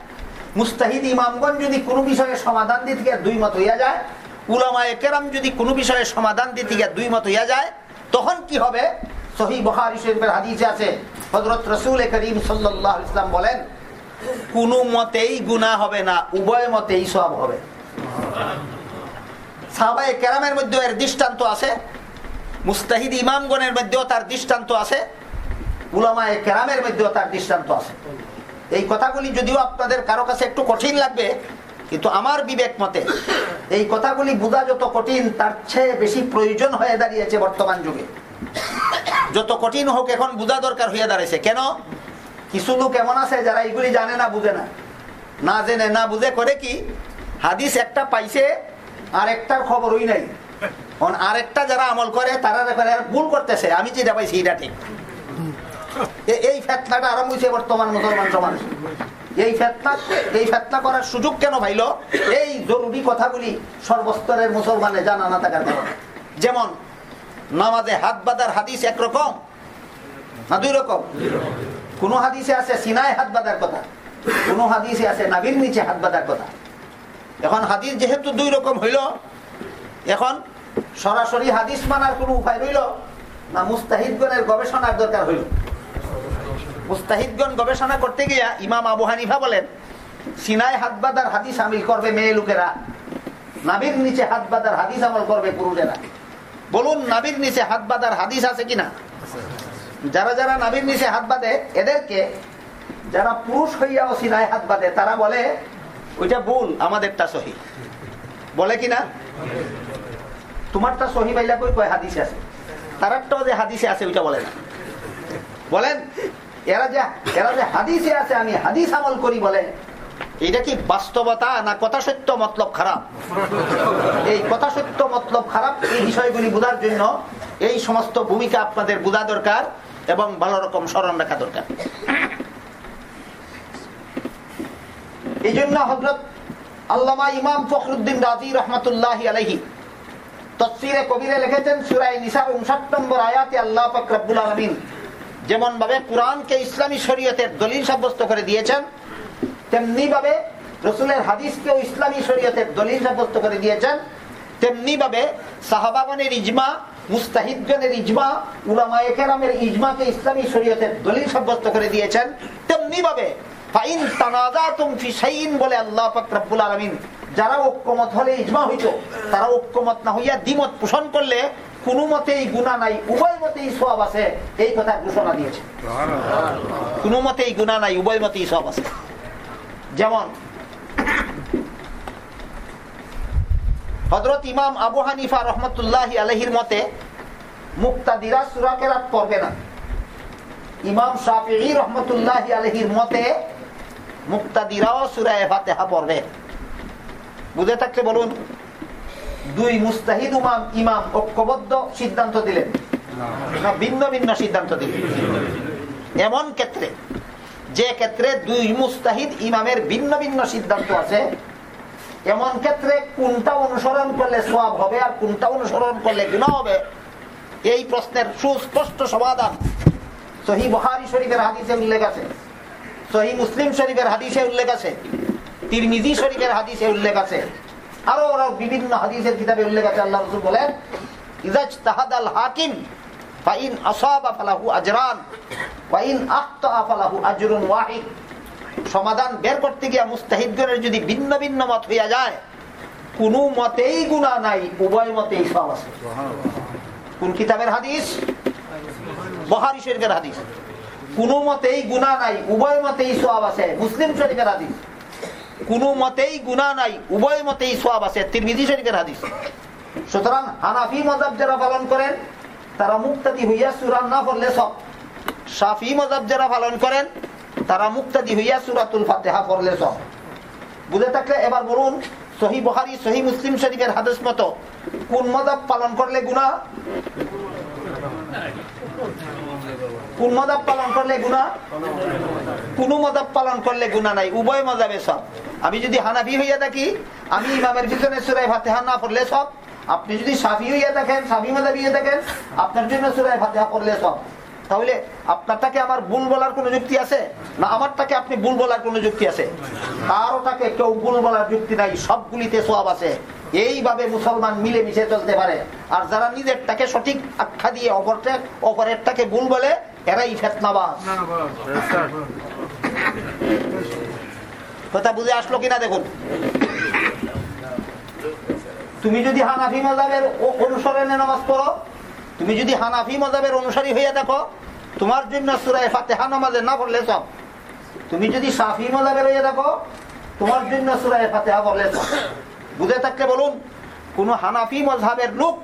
মুস্তাহিদ ইমামগণ যদি কোনো বিষয়ে সমাধান দিতে গিয়ে দুই মত হইয়া যায়, উলামায়ে কেরাম যদি কোনো বিষয়ে সমাধান দিতে গিয়ে দুই মত হইয়া যায়, তখন কি হবে? সহি বহারি শরীফের হাদিসে আছে, হযরত রাসূল করিম সাল্লাল্লাহু আলাইহি সাল্লাম বলেন, কোনো মতেই গুনাহ হবে না, উভয় মতেই সব হবে। সাহাবায়ে কেরামের মধ্যে এর দৃষ্টান্ত আছে, মুস্তাহিদ ইমামগণের মধ্যেও তার দৃষ্টান্ত আছে, উলামায়ে কেরামের মধ্যেও তার দৃষ্টান্ত আছে। এই কথাগুলি যদিও আপনাদের কারও কাছে একটু কঠিন লাগবে, কিন্তু আমার বিবেক মতে এই কথাগুলি বোঝা যত কঠিন, তার চেয়ে বেশি প্রয়োজন হয়ে দাঁড়িয়েছে বর্তমান যুগে। যত কঠিন হোক এখন বোঝা দরকার হয়ে দাঁড়িয়েছে কেন? কিছু লোক এমন আছে যারা এইগুলি জানে না, বুঝে না। না জেনে, না বুঝে করে কি? হাদিস একটা পাইছে, আর একটার খবরই নাই। আর একটা যারা আমল করে, তারা ভুল করতেছে। আমি যেটা পাইছি, এটা ঠিক। এই ফেতনাটা আরম্ভ হয়েছে বর্তমান মুসলমান সমাজ। এই ফেতনা এই ফেতনা করার সুযোগ কেন ভাইল এই জরুরি কথাগুলি সর্বস্তরের মুসলমানে জানা না থাকার কারণে। যেমন, নামাজে হাত বাঁধার হাদিস একরকম না দুই রকম? কোন হাদিসে আছে সিনায় হাত বাঁধার কথা, কোন হাদিসে আছে নাবির নিচে হাত বাঁধার কথা। এখন হাদিস যেহেতু দুই রকম হইল, এখন সরাসরি হাদিস মানার কোন উপায় রইল না মুস্তাহিদগণের গবেষণার দরকার হইল? মুস্তাহিদগণ গবেষণা করতে গিয়া ইমাম আবু হানিফা বলেন, সিনায় হাত বাঁধার হাদিস আমিল করবে মেয়ে লোকেরা। নাবির নিচে হাত বাঁধার হাদিস আমল করবে পুরুষেরা। বলুন, নাবির নিচে হাত বাঁধার হাদিস আছে কিনা? যারা যারা নাবির নিচে হাত বাঁধে, এদেরকে যারা পুরুষ হইয়াও সিনায় হাত বাঁধে, তারা বলে, ওইটা ভুল, আমাদেরটা সহি। বলে কিনা? তোমারটা সহি বাইলা কই কয় হাদিসে আছে? তারারটাও যে হাদিসে আছে, ওইটা বলে না। বলেন এরা যে এরা যে হাদিসে আছে, আমি হাদিস আমল করি বলে। এটা কি বাস্তবতা না কথা সত্য মতলব খারাপ? এই কথা সত্য মতলব খারাপ, এই বিষয়গুলি বোঝার জন্য এই সমস্ত ভূমিকা আপনাদের বোঝা দরকার এবং ভালো রকম স্মরণ রাখা দরকার। এই জন্য হজরত আল্লামা ইমাম ফখরুদ্দিন রাজি রহমতুল্লাহ আলহী তফসিরে কবিরে লিখেছেন সুরাই নিসার উনষাট নম্বর আয়াতে আল্লাহ ফকরাবুল আলমিন যেমন ভাবে কোরআনকে ইসলামী শরীয়তের দলিল সাব্যস্ত করে দিয়েছেন তেমনি ভাবে রসুলের হাদিসকেও ইসলামী শরীয়তের দলিল সাব্যস্ত করে দিয়েছেন তেমনি ভাবে সাহাবাগনের ইজমা, মুস্তাহিদগণের ইজমা, উলামায়ে কেরামের ইজমাকে ইসলামী শরীয়তের দলিল সাব্যস্ত করে দিয়েছেন তেমনি ভাবে ফাইন তানাজাতুম ফি শাইইন বলে আল্লাহ পাক রব্বুল আলামিন, যারা ঐক্যমত হলে ইজমা হইতো, তারা ঐক্যমত না হইয়া দ্বিমত পোষণ করলে কোন মতেই গুণা নাই, উভয় মতেই সব আছে, এই কথা ঘোষণা দিয়েছে। কোন মতেই গুণা নাই, উভয় মতেই সব আছে। যেমন হজরত ইমাম আবু হানিফা রহমতুল্লাহ আলহির মতে, মুক্তাদিরা সুরাকেরাত পড়বে না। ইমাম শাফি রহমতুল্লাহ আলহির মতে, মুক্তাদিরাও সুরায় ফাতেহা পড়বে। বুঝে থাকলে বলুন দুই মুস্তাহিদ উমাম, ইমাম ঐক্যবদ্ধ সিদ্ধান্ত দিলেন। ভিন্ন ভিন্ন সিদ্ধান্ত দিলেন। এমন ক্ষেত্রে, যে ক্ষেত্রে দুই মুস্তাহিদ ইমামের ভিন্ন ভিন্ন সিদ্ধান্ত আছে, এমন ক্ষেত্রে কোনটা অনুসরণ করলে সব হবে আর কোনটা অনুসরণ করলে গুণা হবে, এই প্রশ্নের সুস্পষ্ট সমাধান সহি বহারি শরীফের হাদিসে উল্লেখ আছে। সহি মুসলিম শরীফের হাদিসে উল্লেখ আছে। তিরমিজি শরীফের হাদিসে উল্লেখ আছে। আরও আরও বিভিন্ন হাদিসের কিতাবে উল্লেখ আছে আল্লাহ রসুল বলেন ইজাজ তাহাদাল হাকিম ফাইন আসাবা ফালাহু আজরান ফাইন আখতা ফালাহু আজরুন ওয়াহিদ। সমাধান বের করতে গিয়া মুস্তাহিদগণের যদি ভিন্ন ভিন্ন মত হইয়া যায় কোন মতেই গুণা নাই উভয় মতেই সব আছে। কোন কিতাবের হাদিস? বহারি শরীফের হাদিস। কোন মতেই গুণা নাই উভয় মতেই সব আছে মুসলিম শরীফের হাদিস। কোন মতেই গুণা নাই, উভয় মতেই সব আছে। তিরমিজি শরীফের হাদিস। সুতরাং হানাফি মজাব যারা পালন করেন, তারা মুক্তাদি হইয়া সুরান না পড়লে সব। সাফি মজাব যারা পালন করেন, তারা মুক্তাদি হইয়া সুরাতুল ফাতেহা পড়লে সব। বুঝে থাকলে এবার বলুন, সহি বহারি সহি মুসলিম শরীফের হাদিস মতো কোন মজাব পালন করলে গুণা কোন মজাব পালন করলে গুণা কোন মজাব পালন করলে গুণা নাই। উভয় মজাবে সব। আমি যদি হানাফি হইয়া থাকি, আমি ইমামের পিছনে সুরাই ফাতেহা না পড়লে সব। আপনি যদি সাফি হইয়া থাকেন, সাফি মজাবি হইয়া থাকেন, আপনার জন্য সুরাই ফাতেহা পড়লে সব। তাহলে আপনারটাকে আমার ভুল বলার কোন যুক্তি আছে? না, আমারটাকে আপনি ভুল বলার কোন যুক্তি আছে? কারোটাকে কেউ ভুল বলার যুক্তি নাই। সবগুলিতে সব আছে। এইভাবে মুসলমান মিলে মিশে চলতে পারে। আর যারা নিজেরটাকে সঠিক আখ্যা দিয়ে অপরটা অপরেরটাকে ভুল বলে এরাই ফেতনাবাজ। কথা বুঝে আসলো কিনা দেখুন। তুমি যদি হানাফি মজাবের অনুসরণে নামাজ পড়ো তুমি যদি হানাফি মজাবের অনুসারী হইয়া দেখো তোমার জন্য সুরায় ফাতেহা নামাজে না পড়লে সব তুমি যদি সাফি মজাবের হইয়া দেখো তোমার জন্য সুরায় ফাতেহা পড়লে সব বুঝে থাকলে বলুন কোন হানাফি মজাবের লোক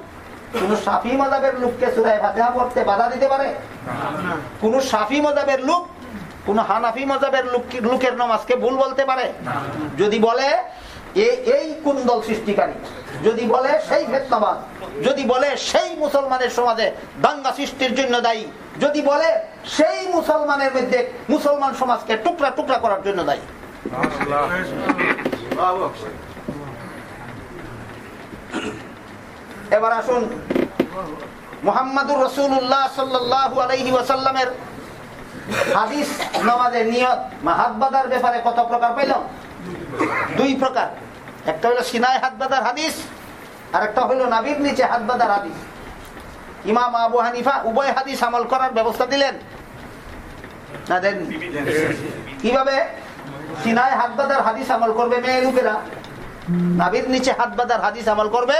কোন সাফি মজাবের লোককে সুরায় ফাতেহা পড়তে বাধা দিতে পারে? কোন সাফি মজাবের লোক, কোন হানাফি মজাবের লোকের নামাজকে ভুল বলতে পারে? যদি বলে এই কোন দল সৃষ্টিকারী? যদি বলে, সেই ফেতনাবাদ। যদি বলে, সেই মুসলমানের সমাজে দাঙ্গা সৃষ্টির জন্য দায়ী। যদি বলে, সেই মুসলমানের মধ্যে মুসলমান সমাজকে টুকরা টুকরা করার জন্য দায়ী। এবার আসুন। মোহাম্মদুর রসুল্লাহ সাল্লাহ আলহি ওয়াসাল্লামের হাদিস নামাজের নিয়ত হাত বাঁধার ব্যাপারে কত প্রকার পাইলাম দুই প্রকার। একটা হলো সিনায় হাত বাঁধার হাদিস আর একটা হলো নাবির নিচে হাত হাদিস। ইমাম আবু হানিফা উভয় হাদিস আমল করার ব্যবস্থা দিলেন। না দেন। কীভাবে? সিনায় হাত বাঁধার হাদিস আমল করবে মেয়ে লোকেরা? নাবির নিচে হাত বাঁধার হাদিস আমল করবে?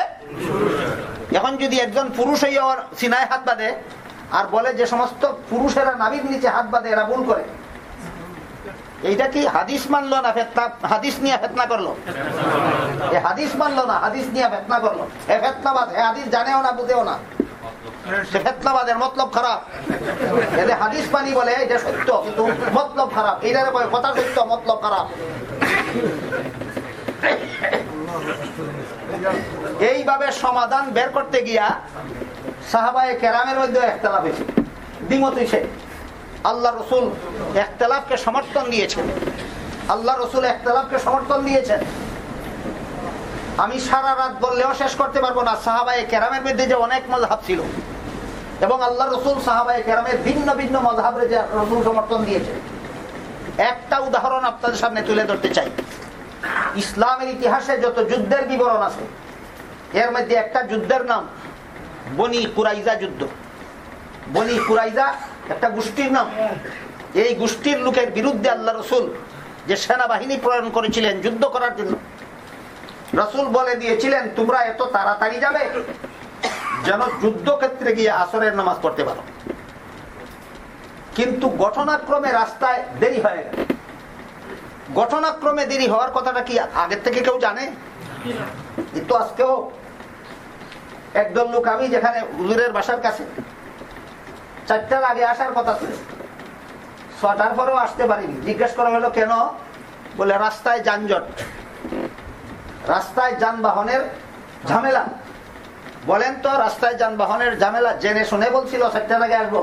এখন যদি একজন পুরুষ হইয়া সিনায় হাত বাঁধে আর বলে যে সমস্ত পুরুষেরা নাবির নিচে হাত বাঁধে, এরা ভুল করে। এইটা কি হাদিস মানলো না ফেতনা হাদিস নিয়ে ফেতনা করল? এ হাদিস মানলো না, হাদিস নিয়ে ফেতনা করল। এ ফেতনাবাদ, এ হাদিস জানেও না, বুঝেও না। ফেতনাবাদের মতলব খারাপ। হাদিস বলে সত্য মতলব খারাপ। কথা মতলব খারাপ। এইভাবে সমাধান বের করতে গিয়া সাহাবায় কেরামের মধ্যে একতলাপ হয়েছে। দ্বিমত হয়েছে। আল্লাহ রসুল একতলাফকে সমর্থন দিয়েছেন। আল্লাহ রসুল একতলাফকে সমর্থন দিয়েছেন। আমি সারা রাত বললেও শেষ করতে পারব না, সাহাবায় কেরামের মধ্যে যে অনেক মজাব ছিল। এবং আল্লাহ রসুল সাহাবায় কেরামের ভিন্ন ভিন্ন মজাবরে যে রসুল সমর্থন দিয়েছে একটা উদাহরণ আপনাদের সামনে তুলে ধরতে চাই। ইসলামের ইতিহাসে যত যুদ্ধের বিবরণ আছে, এর মধ্যে একটা যুদ্ধের নাম বনি কুরাইজা যুদ্ধ। বনি কুরাইজা একটা গোষ্ঠীর নাম। এই গোষ্ঠীর লোকের বিরুদ্ধে আল্লাহ রসুল যে সেনাবাহিনী প্রেরণ করেছিলেন যুদ্ধ করার জন্য, রসুল বলে দিয়েছিলেন, তোমরা এত তাড়াতাড়ি যাবে যেন যুদ্ধক্ষেত্রে গিয়ে আসরের নামাজ পড়তে পারো। কিন্তু ঘটনাক্রমে রাস্তায় দেরি হয়ে গেল। ঘটনাক্রমে দেরি হওয়ার কথাটা কি আগের থেকে কেউ জানে? কিন্তু আজকেও একদল লোক আমি যেখানে হুজুরের বাসার কাছে চারটার আগে আসার কথা ছিল, ছটার পরেও আসতে পারিনি। জিজ্ঞেস করা হলো, কেন? বলে, রাস্তায় যানজট। রাস্তায় যানবাহনের ঝামেলা। বলেন তো, রাস্তায় যানবাহনের ঝামেলা জেনে শুনে বলছিল, চারটার আগে আসব।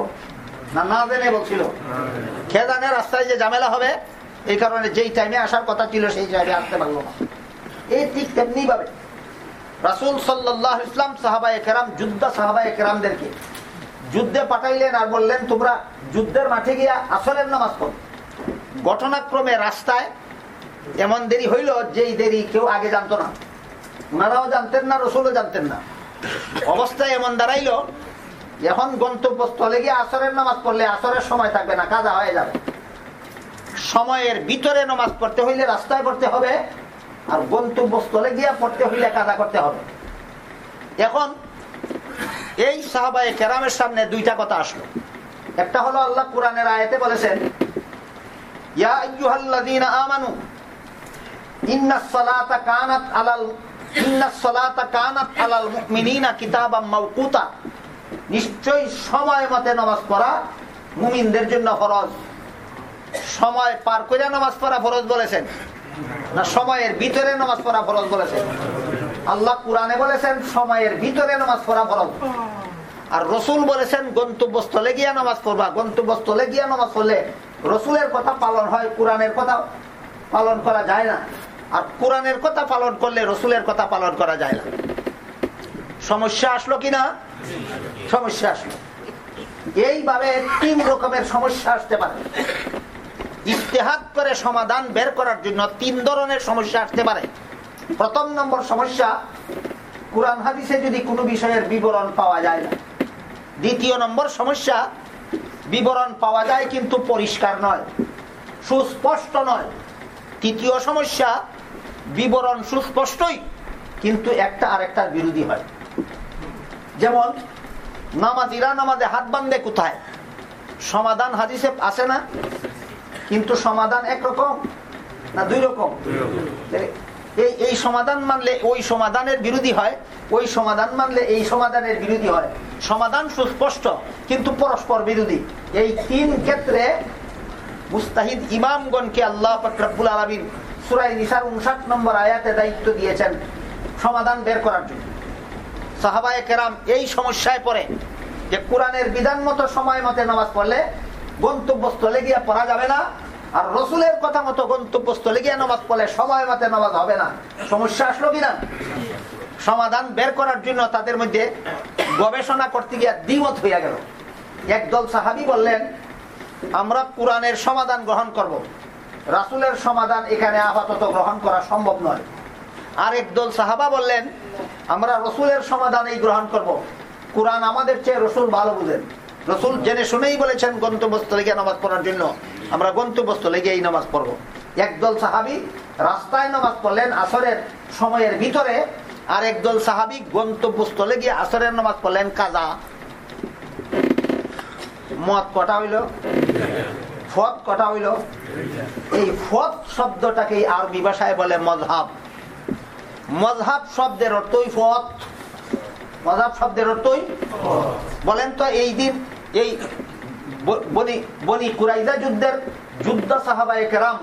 না না জেনে বলছিল। খেয়ে জানে রাস্তায় যে ঝামেলা হবে এই কারণে যেই টাইমে আসার কথা ছিল, সেই টাইমে আসতে পারল না। এই ঠিক তেমনি ভাবে রাসুল সাল্লাহ ইসলাম সাহাবাই কেরাম, যুদ্ধ সাহাবা কেরামদেরকে যুদ্ধে পাঠাইলেন আর বললেন, তোমরা যুদ্ধের মাঠে গিয়া আসলের নামাজ পড়। ঘটনাক্রমে রাস্তায় এমন দেরি হইল, যেই দেরি কেউ আগে জানতো না। ওনারাও জানতেন না, রসুলও জানতেন না। অবস্থায় এমন দাঁড়াইল, এখন গন্তব্যস্থলে গিয়ে আসরের নামাজ পড়লে আসরের সময় থাকবে না, কাজা হয়ে যাবে। সময়ের ভিতরে নামাজ পড়তে হইলে রাস্তায় পড়তে হবে, আর গন্তব্যস্থলে গিয়া পড়তে হইলে কাজা করতে হবে। এখন এই সাহাবায় কেরামের সামনে দুইটা কথা আসলো। একটা হলো আল্লাহ কোরআনের আয়তে বলেছেন নিশ্চয়ই সময় মতে নামাজ পড়া মুমিনদের জন্য ফরজ। সময় পার করে নামাজ পড়া ফরজ বলেছেন। না, সময়ের ভিতরে নামাজ পড়া ফরজ বলেছেন। আল্লাহ কোরআনে বলেছেন, সময়ের ভিতরে নামাজ পড়া ফরজ। আর রসুল বলেছেন, গন্তব্যস্থলে গিয়া নামাজ পড়বা। গন্তব্যস্থলে গিয়া নামাজ পড়লে রসুলের কথা পালন হয়, কোরআনের কথা পালন করা যায় না। আর কোরআনের কথা পালন করলে রসুলের কথা পালন করা যায় না। সমস্যা আসলো কিনা সমস্যা আসলো। এইভাবে তিন রকমের সমস্যা আসতে পারে। ইস্তেহাত করে সমাধান বের করার জন্য তিন ধরনের সমস্যা আসতে পারে। প্রথম নম্বর সমস্যা, কোরআন হাদিসে যদি কোনো বিষয়ের বিবরণ পাওয়া যায় না। দ্বিতীয় নম্বর সমস্যা, বিবরণ পাওয়া যায় কিন্তু পরিষ্কার নয়, সুস্পষ্ট নয়। তৃতীয় সমস্যা, বিবরণ সুস্পষ্টই কিন্তু একটা আরেকটার বিরোধী হয়। যেমন, নামাজিরা নামাজে হাত বান্ধে কোথায়? সমাধান হাদিসে আসে না। কিন্তু সমাধান একরকম না দুই রকম এই এই সমাধান মানলে ওই সমাধানের বিরোধী হয় ওই সমাধান মানলে এই সমাধানের বিরোধী হয়। সমাধান সুস্পষ্ট কিন্তু পরস্পর বিরোধী। এই তিন ক্ষেত্রে মুস্তাহিদ ইমামগণকে আল্লাহ ফকরাবুল আলমিন সুরাই নিসার উনষাট নম্বর আয়াতে দায়িত্ব দিয়েছেন সমাধান বের করার জন্য। সাহাবায় কেরাম এই সমস্যায় পড়ে যে কোরআনের বিধান মতো সময় মতে নামাজ পড়লে গন্তব্যস্থলে গিয়া পড়া যাবে না। আর রসুলের কথা মতো গন্তব্যস্থলে গিয়ে নামাজ পড়লে সময় মতে নামাজ হবে না। সমস্যা আসলো কিনা সমাধান বের করার জন্য তাদের মধ্যে গবেষণা করতে গিয়া দ্বিমত হইয়া গেল। একদল সাহাবি বললেন, আমরা কোরআনের সমাধান গ্রহণ করব। রাসুলের সমাধান এখানে আপাতত গ্রহণ করা সম্ভব নয়। আর একদল সাহাবা বললেন, আমরা রসুলের সমাধান এই গ্রহণ করব। কোরআন আমাদের চেয়ে রসুল ভালো বুঝেন। রসুল জেনে শুনেই বলেছেন, গন্তব্যস্থলে গিয়ে নামাজ পড়ার জন্য। আমরা গন্তব্যস্থলে এই নামাজ পড়ব। একদল সাহাবি রাস্তায় নামাজ পড়লেন, আসরের সময়ের ভিতরে আর একদল সাহাবি গন্তব্যস্থলে গিয়ে আসরের নামাজ পড়লেন, কাজা। মত কটা হইল? ফত কটা হইল? এই ফত শব্দটাকে আরবি ভাষায় বলে মজহাব। মজহাব শব্দের অর্থই ফত মজহাব শব্দের অর্থই বলেন তো, এই দিন এই বনি কুরাইজা যুদ্ধের যুদ্ধ সাহাবায় কেরাম,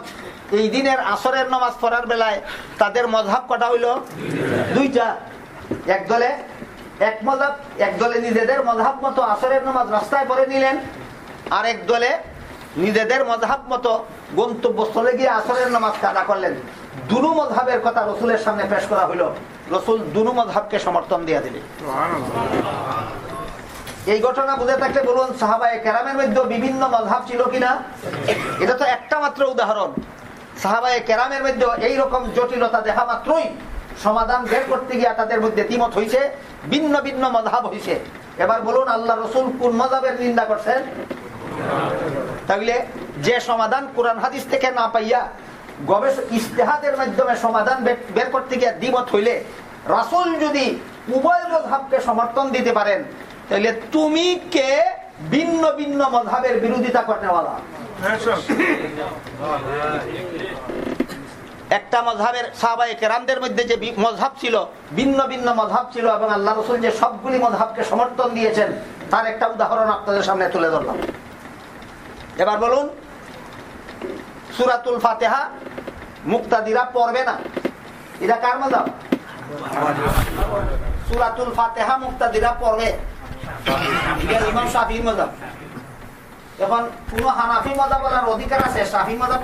এই দিনের আসরের নামাজ পড়ার বেলায় তাদের মজহাব কটা হইল? দুইটা। এক দলে এক মজাব এক দলে নিজেদের মজাব মতো আসরের নামাজ রাস্তায় পরে নিলেন, আর এক দলে নিজেদের মজাব মতো গন্তব্যস্থলে গিয়ে আসরের নামাজ কাদা করলেন। দুনু মজাবের কথা রসুলের সামনে পেশ করা হইল। রসুল দুনু মজাবকে সমর্থন দিয়ে দিলেন। এই ঘটনা বুঝে থাকলে বলুন, সাহাবায় কেরামের মধ্যে বিভিন্ন মজাব ছিল কিনা? এটা তো একটা মাত্র উদাহরণ। সাহাবায় কেরামের মধ্যে এইরকম জটিলতা দেখা মাত্রই সমাধান বের করতে গিয়া তাদের মধ্যে দ্বিমত হয়েছে ভিন্ন ভিন্ন মজাব হয়েছে এবার বলুন আল্লাহ রসুল কোন মজাবের নিন্দা করছেন? তাহলে যে সমাধান কোরআন হাদিস থেকে না পাইয়া গবেষ ইস্তেহাদের মাধ্যমে সমাধান বের করতে গিয়া দ্বিমত হইলে রাসুল যদি উভয় মজাবকে সমর্থন দিতে পারেন তাহলে তুমি কে ভিন্ন ভিন্ন মধাবের বিরোধিতা করতে বলা একটা মজহাবের সাহাবাই কেরামদের মধ্যে যে মজহাব ছিল ভিন্ন ভিন্ন মজহাব ছিল এবং আল্লাহ রসুল যে সবগুলি মজহাবকে সমর্থন দিয়েছেন তার একটা উদাহরণ আপনাদের সামনে তুলে ধরলাম। এবার বলুন সুরাতুল ফাতেহা মুক্তাদিরা পড়বে না। এটা কার মজাব সুরাতুল ফাতেহা মুক্তাদিরা পড়বে ইমাম শাফির মজাব এখন কোন হানাফি মজাব বলার অধিকার আছে? শাফি মজাব